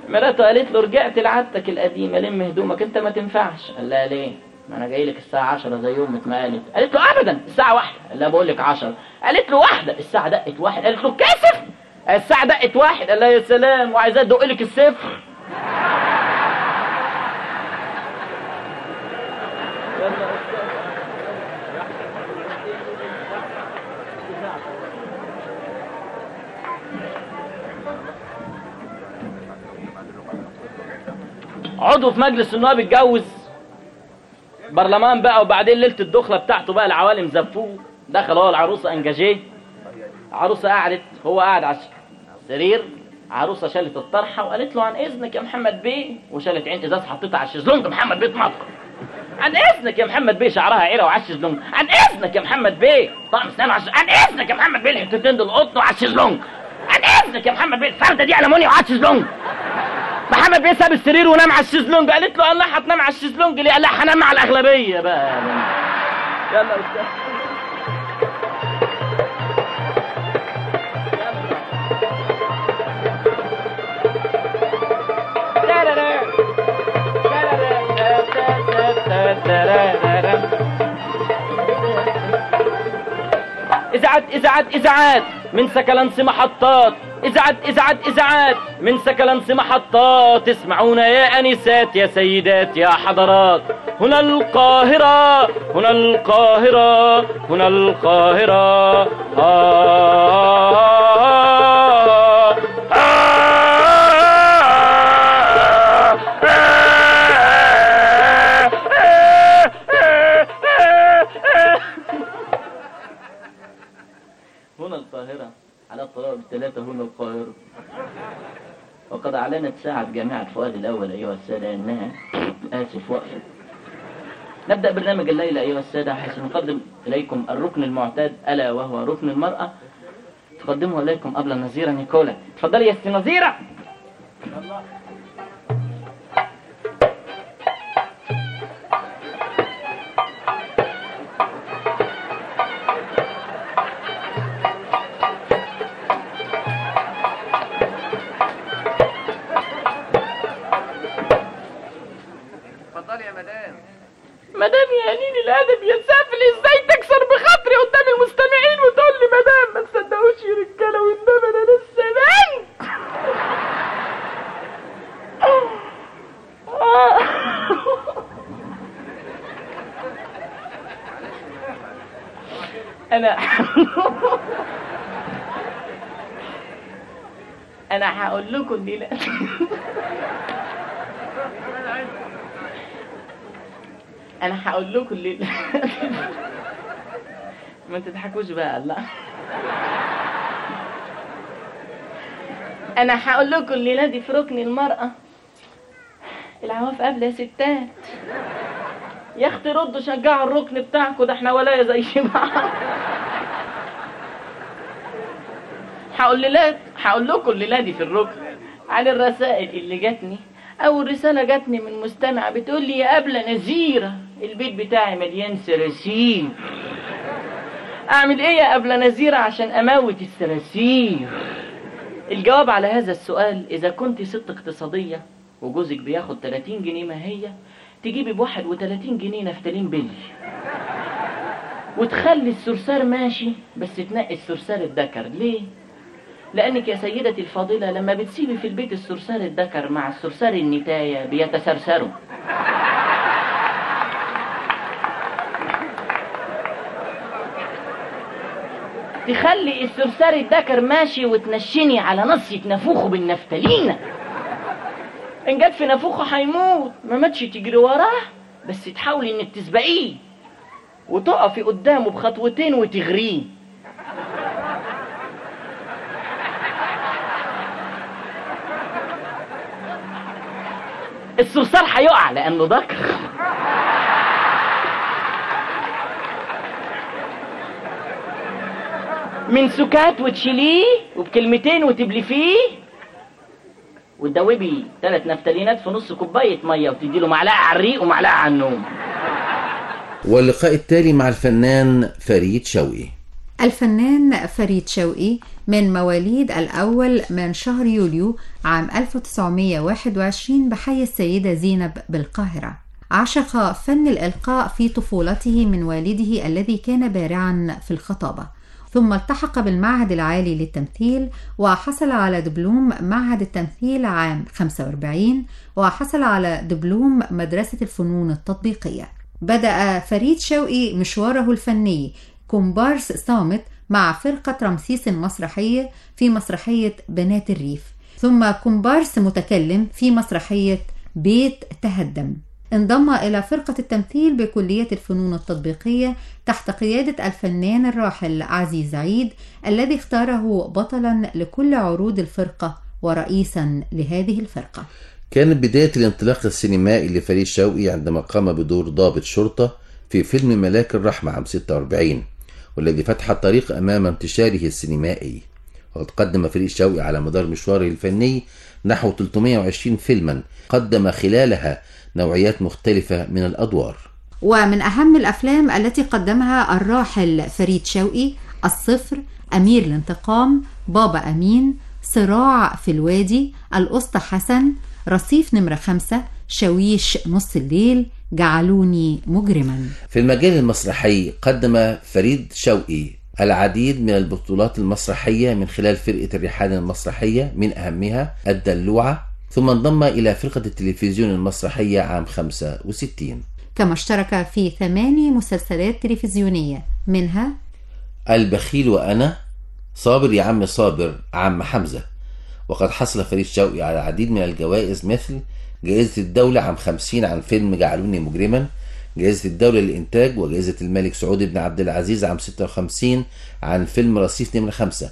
مراته قالت له رجعت لعادتك القديمة لم هدومك أنت ما تنفعش. قال لها ليه؟ ما أنا جاي لك الساعة 10 زي أمك ما قالت قالت له ابدا الساعة واحدة. لها بقول لك 10 قالت له واحدة. الساعة دقت واحد. قالت له كاسف. الساعة دقت واحد. قال لها يا سلام. وعايزاه تدق لك الصفر. عضو في مجلس النواب اتجوز برلمان بقى وبعدين ليلة الدخلة بتاعته بقى العوالم زفوه. دخل هو العروسة أنجاجيه. عروسة قعدت هو قاعد على السرير. عروسة شالت الطرحة وقالت له عن إذنك يا محمد بيه؟ وشالت عين إزاز حطيتها على الشيزلونج محمد بيه اتنطط عن إذنك يا محمد بيه؟ شعرها عيره وعلى الشيزلونج عن إذنك يا محمد بيه؟ طقم اسنانه عش... عن إذنك يا محمد بيه؟ الحتتين دول قطن وعلى الشيزلونج عن إذنك يا محمد بيه؟ الفرده دي ألمونيا وعلى الشيزلونج محمد بيسحب السرير ونام على الشيزلونج. قالت له الله لها هتنام على الشيزلونج ليه؟ قال لها هنام على الأغلبية بقى. يلا أستاذ إذاعات إذاعات إذاعات من سكلانس محطات. إذاعات إذاعات إذاعات من سكلنس محطات. اسمعونا يا أنسات يا سيدات يا حضرات. هنا القاهرة هنا القاهرة هنا القاهرة. آه. أعلنت ساعة جامعة فؤاد الأول أيها السادة أنها آسف وقفت نبدأ برنامج الليلة أيها السادة حيث نقدم إليكم الركن المعتاد ألا وهو ركن المرأة. تقدمه إليكم قبل النظيرة نيكولا. تفضلي يا ستي نظيرة. أنا أنا هقول لكم دلوقتي أنا هقول لكم الليلة ما تضحكوش بقى لا أنا هقول لكم الليلة دي في ركن المرأة. العواف قبل يا ستات. يا أختي ردوا شجعوا الركن بتاعكم ده إحنا ولايا زي بعض هقول لك هقول لكم الليلة دي في الركن عن الرسائل اللي جاتني. أول رسالة جاتني من مستمعه بتقول لي يا قبله نزيرة البيت بتاعي مليان سراسير. أعمل إيه يا قبله نزيرة عشان أموت السراسير؟ الجواب على هذا السؤال إذا كنت ست اقتصادية وجوزك بياخد 30 جنيه ما هي؟ تجيبي ب 31 جنيه نفتالين بلي وتخلي السرسار ماشي بس تنقي السرسار الدكر ليه؟ لأنك يا سيدتي الفاضله لما بتسيبي في البيت السرسار الدكر مع السرسار النتاية بيتسرسروا تخلي السرسار الدكر ماشي وتنشني على نصية نافوخه بالنفتالينة إن جت في نافوخه هيموت ما ماتش تجري وراه بس تحاولي إنك تسبقيه. وتقفي قدامه بخطوتين وتغريه. الصرصار هيقع لأنه ذكر من سكات وتشيليه وبكلمتين وتبلفيه. وتدوبي ثلاث نفتالينات في نص كوباية مية وتديله معلقة على الريق ومعلقة على النوم. واللقاء التالي مع الفنان فريد شوقي. الفنان فريد شوقي من مواليد الأول من شهر يوليو عام 1921 بحي السيدة زينب بالقاهرة. عشق فن الإلقاء في طفولته من والده الذي كان بارعا في الخطابة. ثم التحق بالمعهد العالي للتمثيل وحصل على دبلوم معهد التمثيل عام 45 وحصل على دبلوم مدرسة الفنون التطبيقية. بدأ فريد شوقي مشواره الفني كومبارس صامت مع فرقة رمسيس المسرحية في مسرحية بنات الريف ثم كومبارس متكلم في مسرحية بيت تهدم. انضم إلى فرقة التمثيل بكلية الفنون التطبيقية تحت قيادة الفنان الراحل عزيز عيد الذي اختاره بطلا لكل عروض الفرقة ورئيسا لهذه الفرقة. كانت بداية الانطلاق السينمائي لفريد شوقي عندما قام بدور ضابط شرطة في فيلم ملاك الرحمة عام 46 والذي فتح الطريق أمام انتشاره السينمائي. وقد قدم فريد شوقي على مدار مشواره الفني نحو 320 فيلما قدم خلالها نوعيات مختلفة من الأدوار. ومن أهم الأفلام التي قدمها الراحل فريد شوقي الصفر أمير الانتقام بابا أمين صراع في الوادي الأسطى حسن رصيف نمرة خمسة شويش نص الليل جعلوني مجرما. في المجال المسرحي قدم فريد شوقي العديد من البطولات المسرحية من خلال فرقة الرحال المسرحية من أهمها الدلوعة ثم انضم إلى فرقة التلفزيون المسرحية عام 65 كما اشترك في ثماني مسلسلات تلفزيونية منها البخيل وأنا صابر يا عم صابر عم حمزة. وقد حصل فريد شوقي على العديد من الجوائز مثل جائزة الدولة عام 50 عن فيلم جعلوني مجرما جائزة الدولة للإنتاج وجائزة الملك سعود بن عبد العزيز عام 56 عن فيلم رصيف نمرة 5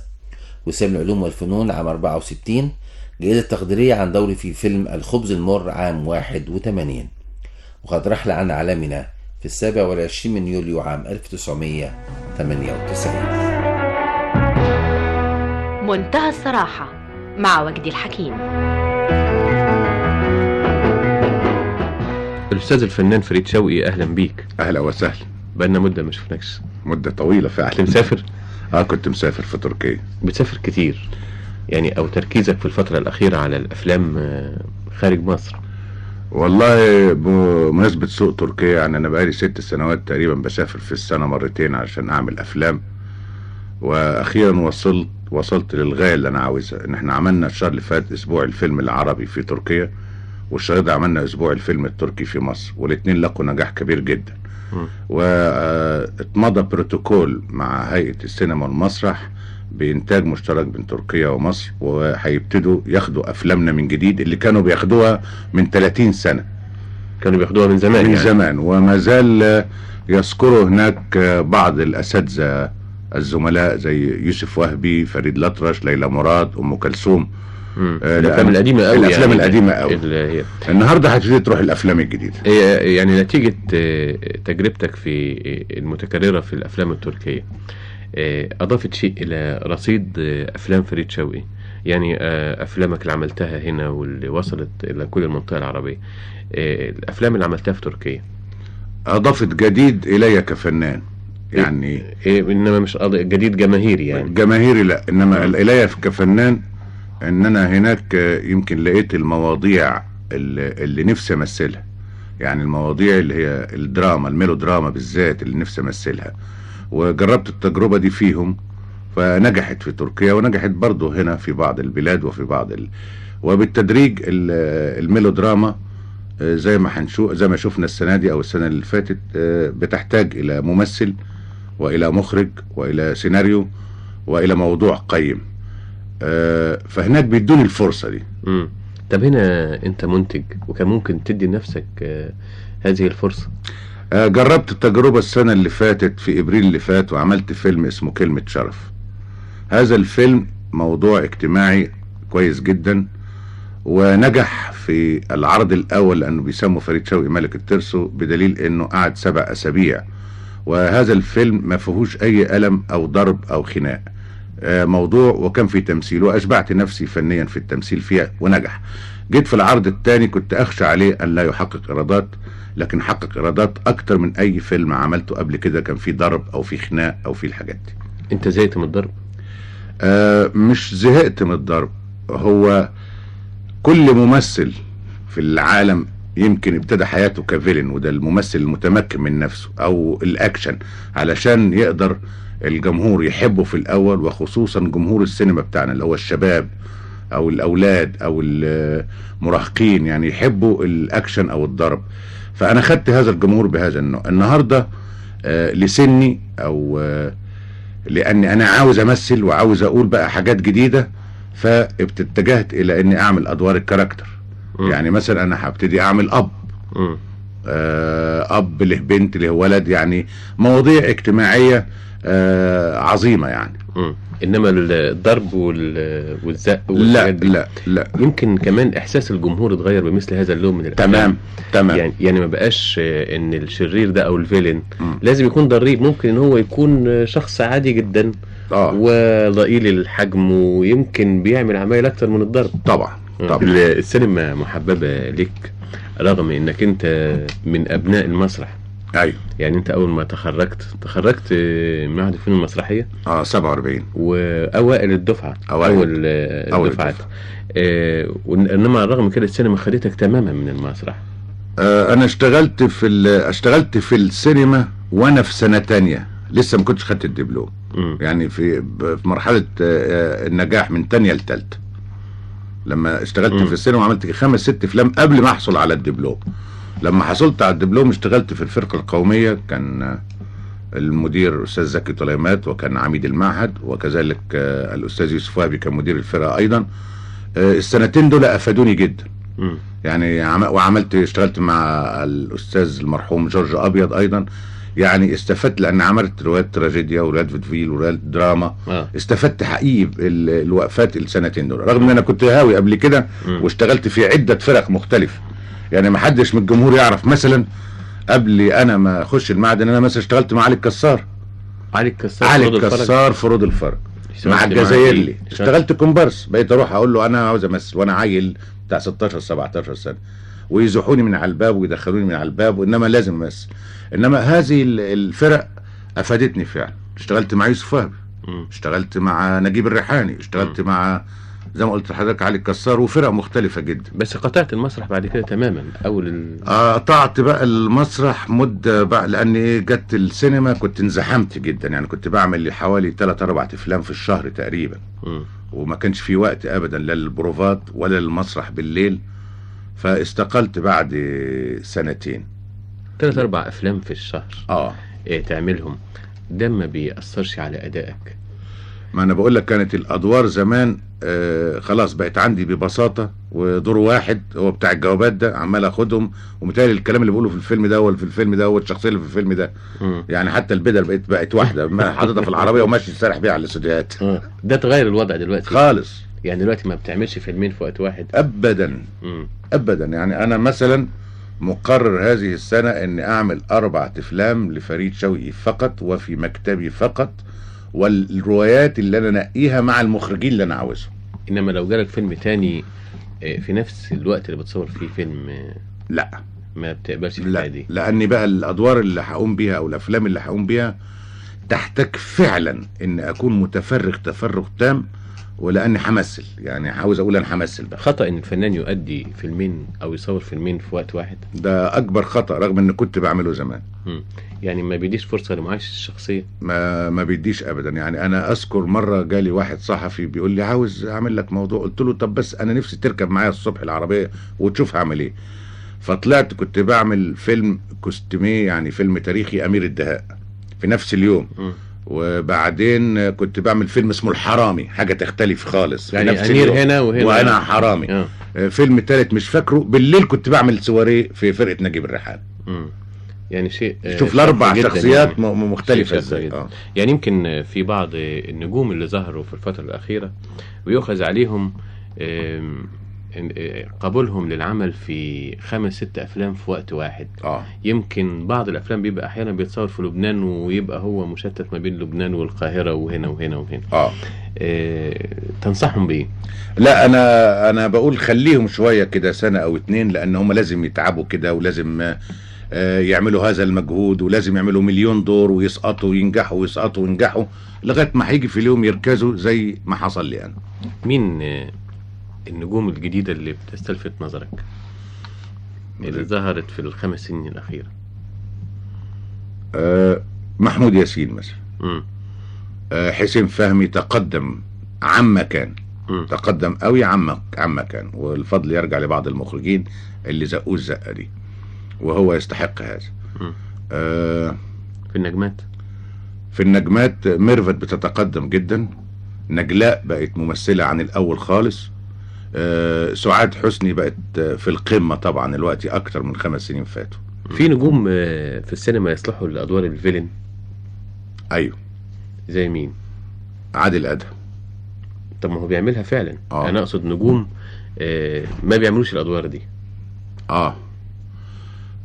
وسام العلوم والفنون عام 64 جائزة تقديرية عن دوري في فيلم الخبز المر عام 81 وقد رحل عن عالمنا في السابع والعشرين من يوليو عام 1998 منتهى الصراحة مع وجدي الحكيم. الأستاذ الفنان فريد شوقي أهلا بيك. أهلا وسهلا. بقالنا مدة ما شفناكش. مدة طويلة فعلا. مسافر؟ آه كنت مسافر في تركيا. بتسافر كتير. يعني أو تركيزك في الفترة الأخيرة على الأفلام آه، خارج مصر؟ والله بمناسبة سوق تركيا يعني أنا بقالي ست سنوات تقريبا بسافر في السنة مرتين عشان أعمل أفلام. وأخيرا وصلت وصلت للغاية اللي أنا عاوزها. إن إحنا عملنا الشهر اللي فات أسبوع الفيلم العربي في تركيا والشهر ده عملنا أسبوع الفيلم التركي في مصر والاتنين لقوا نجاح كبير جدا. واتمضى بروتوكول مع هيئة السينما والمسرح بإنتاج مشترك بين تركيا ومصر وهيبتدوا ياخدوا أفلامنا من جديد اللي كانوا بياخدوها من 30 سنة. كانوا بياخدوها من زمان من يعني. زمان وما زال يذكروا هناك بعض الأساتذة الزملاء زي يوسف وهبي فريد الأطرش ليلى مراد أم كلثوم. آه، الأفلام لأن- القديمة أوي الأفلام يعني. اللي هي النهارده هتبتدي تروح الأفلام الجديدة. هي يعني نتيجة آه، تجربتك في آه، المتكررة في الأفلام التركية. آه، أضافت شيء إلى رصيد آه، أفلام فريد شوقي. يعني آه، أفلامك اللي عملتها هنا واللي وصلت إلى كل المنطقة العربية آه، الأفلام اللي عملتها في تركيا. أضافت جديد إلي كفنان. يعني إيه إنما مش جديد جماهيري يعني. جماهيري لا إنما الي كفنان ان انا هناك آه، يمكن لقيت المواضيع اللي, اللي نفسي أمثلها. يعني المواضيع اللي هي الدراما الميلودراما بالذات اللي نفسي أمثلها. وجربت التجربة دي فيهم فنجحت في تركيا ونجحت برضه هنا في بعض البلاد وفي بعض ال... وبالتدريج ال- الميلودراما آه، زي ما هنشوف زي ما شفنا السنة دي أو السنة اللي فاتت آه، بتحتاج إلى ممثل وإلى مخرج وإلى سيناريو وإلى موضوع قيم. آه، فهناك بيدوني الفرصة دي. مم. طب هنا أنت منتج وكان ممكن تدي لنفسك هذه الفرصة؟ آه، جربت التجربة السنة اللي فاتت في إبريل اللي فات وعملت فيلم اسمه كلمة شرف. هذا الفيلم موضوع اجتماعي كويس جدا ونجح في العرض الأول لأنه بيسموا فريد شوقي ملك الترسو بدليل إنه قعد سبع أسابيع. وهذا الفيلم ما فيهوش أي ألم أو ضرب أو خناق. آه، موضوع وكان في تمثيل وأشبعت نفسي فنيا في التمثيل فيها ونجح. جيت في العرض الثاني كنت أخشى عليه أن لا يحقق إيرادات. لكن حقق إيرادات أكتر من أي فيلم عملته قبل كده كان فيه ضرب أو فيه خناق أو فيه الحاجات دي. أنت زهقت من الضرب؟ آه مش زهقت من الضرب. هو كل ممثل في العالم يمكن ابتدى حياته كفيلن وده الممثل المتمكن من نفسه أو الأكشن علشان يقدر الجمهور يحبه في الأول وخصوصا جمهور السينما بتاعنا اللي هو الشباب أو الأولاد أو المراهقين يعني يحبوا الأكشن أو الضرب. فأنا خدت هذا الجمهور بهذا النوع. النهارده آه لسني أو آه لأني أنا عاوز أمثل وعاوز أقول بقى حاجات جديدة فاتجهت إلى إني أعمل أدوار الكاركتر. يعني مثلا أنا هبتدي أعمل أب. آه أب له بنت له ولد يعني مواضيع اجتماعية آه عظيمة يعني. مم. إنما الضرب وال- والزق لا دي. لا لا. يمكن كمان إحساس الجمهور اتغير بمثل هذا اللون من الأفلام. تمام تمام. يعني يعني ما بقاش آه، إن الشرير ده أو الفيلن لازم يكون ضريب ممكن إن هو يكون آه، شخص عادي جدا آه. وضئيل الحجم ويمكن بيعمل عمايل أكتر من الضرب. طبعا طبعا. السينما محببة ليك رغم إنك أنت من أبناء المسرح. أيوه. يعني أنت أول ما تخرجت تخرجت آه، من معهد الفنون المسرحية؟ آه 47 وأوائل الدفعة. أوائل. أول آه، أول الدفعات. آه، إنما رغم كده السينما خدتك تماما من المسرح. آه أنا اشتغلت في اشتغلت في السينما وأنا في سنة تانية. لسه ما كنتش خدت الدبلوم. يعني في في مرحلة آه، النجاح من تانية لتالتة. لما اشتغلت مم. في السينما وعملت خمس ست أفلام قبل ما أحصل على الدبلوم. لما حصلت على الدبلوم اشتغلت في الفرقة القومية كان المدير أستاذ زكي طليمات وكان عميد المعهد وكذلك الأستاذ يوسف وهبي كان مدير الفرقة أيضا. آه، السنتين دول أفادوني جدا. يعني عم- وعملت اشتغلت مع الأستاذ المرحوم جورج أبيض أيضا. يعني استفدت لأن عملت روايات تراجيديا وروايات فيدفيل وروايات دراما. آه. استفدت حقيقي ال- الوقفات السنتين دول. رغم إن أنا كنت هاوي قبل كده واشتغلت في عدة فرق مختلفة. يعني ما حدش من الجمهور يعرف. مثلا قبل أنا ما أخش المعهد إن أنا مثلا اشتغلت مع علي الكسار. علي الكسار علي. الكسار في روض الفرج مع الجزائري. إيه؟ اشتغلت كومبارس. بقيت أروح أقول له أنا عاوز أمثل وأنا عيل بتاع 16 17 سنة. ويزحوني من على الباب ويدخلوني من على الباب وانما لازم أمثل. إنما هذه ال- الفرق أفادتني فعلا. اشتغلت مع يوسف وهبي اشتغلت مع نجيب الريحاني. اشتغلت مع زي ما قلت لحضرتك علي الكسار وفرق مختلفة جدا. بس قطعت المسرح بعد كده تماما أول ال... قطعت بقى المسرح مدة بقى لأن إيه جت السينما كنت انزحمت جدا. يعني كنت بعمل لي حوالي 3 4 أفلام في الشهر تقريبا. مم. وما كانش في وقت أبدا لا للبروفات ولا للمسرح بالليل. فاستقلت بعد سنتين. ثلاث أربع أفلام في الشهر. آه. إيه تعملهم؟ ده ما بيأثرش على أدائك. ما أنا بقول لك كانت الأدوار زمان آه خلاص بقت عندي ببساطة ودور واحد هو بتاع الجوابات ده عمال أخدهم ومتهيألي الكلام اللي بقوله في الفيلم ده ولا في الفيلم ده والشخصية اللي في الفيلم ده. يعني حتى البدل بقت بقت واحدة ما حاططها في العربية وماشي سارح بيها على الاستوديوهات. ده تغير الوضع دلوقتي. خالص. يعني دلوقتي ما بتعملش فيلمين في وقت واحد. ابدا. مم. ابدا. يعني أنا مثلا مقرر هذه السنة إني أعمل أربع أفلام لفريد شوقي فقط وفي مكتبي فقط والروايات اللي أنا أنقيها مع المخرجين اللي أنا عاوزهم. إنما لو جالك فيلم تاني آه، في نفس الوقت اللي بتصور فيه فيلم آه، لا. ما بتقبلش لا. دي. لاني بقى الأدوار اللي هقوم بيها أو الأفلام اللي هقوم بيها تحتاج فعلا إن أكون متفرغ تفرغ تام ولأني همثل يعني عاوز أقول أنا همثل بقى. خطأ إن الفنان يؤدي فيلمين أو يصور فيلمين في وقت واحد؟ ده أكبر خطأ رغم ان كنت بعمله زمان. مم. يعني ما بيديش فرصة لمعايشة الشخصية؟ ما ما بيديش ابدا. يعني أنا أذكر مرة جالي واحد صحفي بيقول لي عاوز أعمل لك موضوع. قلت له طب بس أنا نفسي تركب معايا الصبح العربية وتشوف هعمل إيه. فطلعت كنت بعمل فيلم كوستوميه يعني فيلم تاريخي أمير الدهاء في نفس اليوم. مم. وبعدين كنت بعمل فيلم اسمه الحرامي حاجة تختلف خالص يعني اليوم. هنا وهنا وأنا حرامي آه. آه، فيلم تالت مش فاكره بالليل كنت بعمل سواريه في فرقة نجيب الريحان. يعني شيء آه، شوف جداً شخصيات م- مختلفة شيء إزاي، شاذ جداً. آه. يعني يمكن في بعض النجوم اللي ظهروا في الفترة الأخيرة ويؤخذ عليهم آه، قبولهم للعمل في خمس ست أفلام في وقت واحد. آه. يمكن بعض الأفلام بيبقى أحيانا بيتصور في لبنان ويبقى هو مشتت ما بين لبنان والقاهرة وهنا وهنا وهنا. آه تنصحهم بإيه؟ لا أنا أنا بقول خليهم شوية كده سنة أو اتنين لأن هم لازم يتعبوا كده ولازم آه، يعملوا هذا المجهود ولازم يعملوا مليون دور ويسقطوا وينجحوا ويسقطوا وينجحوا لغاية ما هيجي في اليوم يركزوا زي ما حصل لي أنا. مين آه، النجوم الجديدة اللي بتستلفت نظرك؟ اللي ظهرت في الخمس سنين الأخيرة. آه، محمود ياسين مثلا. آه، حسين فهمي تقدم عما كان. تقدم قوي عما عما كان. والفضل يرجع لبعض المخرجين اللي زقوه الزقة دي. وهو يستحق هذا. آه في النجمات؟ في النجمات ميرفت بتتقدم جدا. نجلاء بقت ممثلة عن الأول خالص. سعاد حسني بقت آه، في القمة طبعا الوقت أكتر من خمس سنين فاتوا. في نجوم آه، في السينما يصلحوا لأدوار الفيلن؟ أيوه. زي مين؟ عادل أدهم. طب ما هو بيعملها فعلا. آه. أنا أقصد نجوم آه، ما بيعملوش الأدوار دي. آه.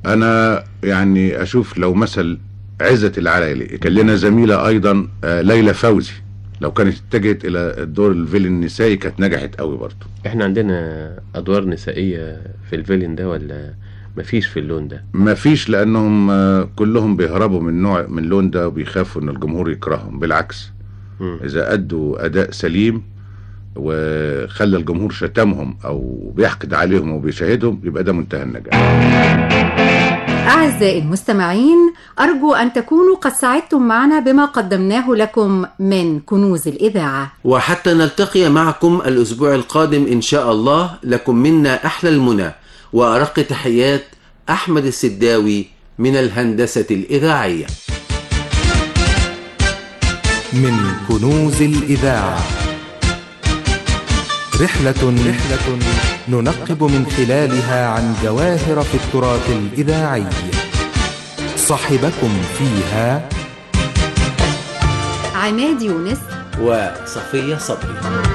أنا يعني أشوف لو مثل عزت العلايلي كان لنا زميلة أيضا آه ليلى فوزي. لو كانت اتجهت إلى الدور الفيلن النسائي كانت نجحت قوي برضه إحنا عندنا أدوار نسائية في الفيلن ده ولا مفيش في اللون ده؟ ما فيش لأنهم آه، كلهم بيهربوا من نوع من اللون ده وبيخافوا إن الجمهور يكرههم بالعكس مم. إذا أدوا أداء سليم وخلى الجمهور شتمهم أو بيحقد عليهم وبيشاهدهم يبقى ده منتهى النجاح أعزائي المستمعين أرجو أن تكونوا قد سعدتم معنا بما قدمناه لكم من كنوز الإذاعة. وحتى نلتقي معكم الأسبوع القادم إن شاء الله لكم منا أحلى المنى. وأرق تحيات أحمد السداوي من الهندسة الإذاعية. من كنوز الإذاعة. رحلة رحلة ننقب من خلالها عن جواهر في التراث الإذاعي. صاحبكم فيها عماد يونس وصفية صبري.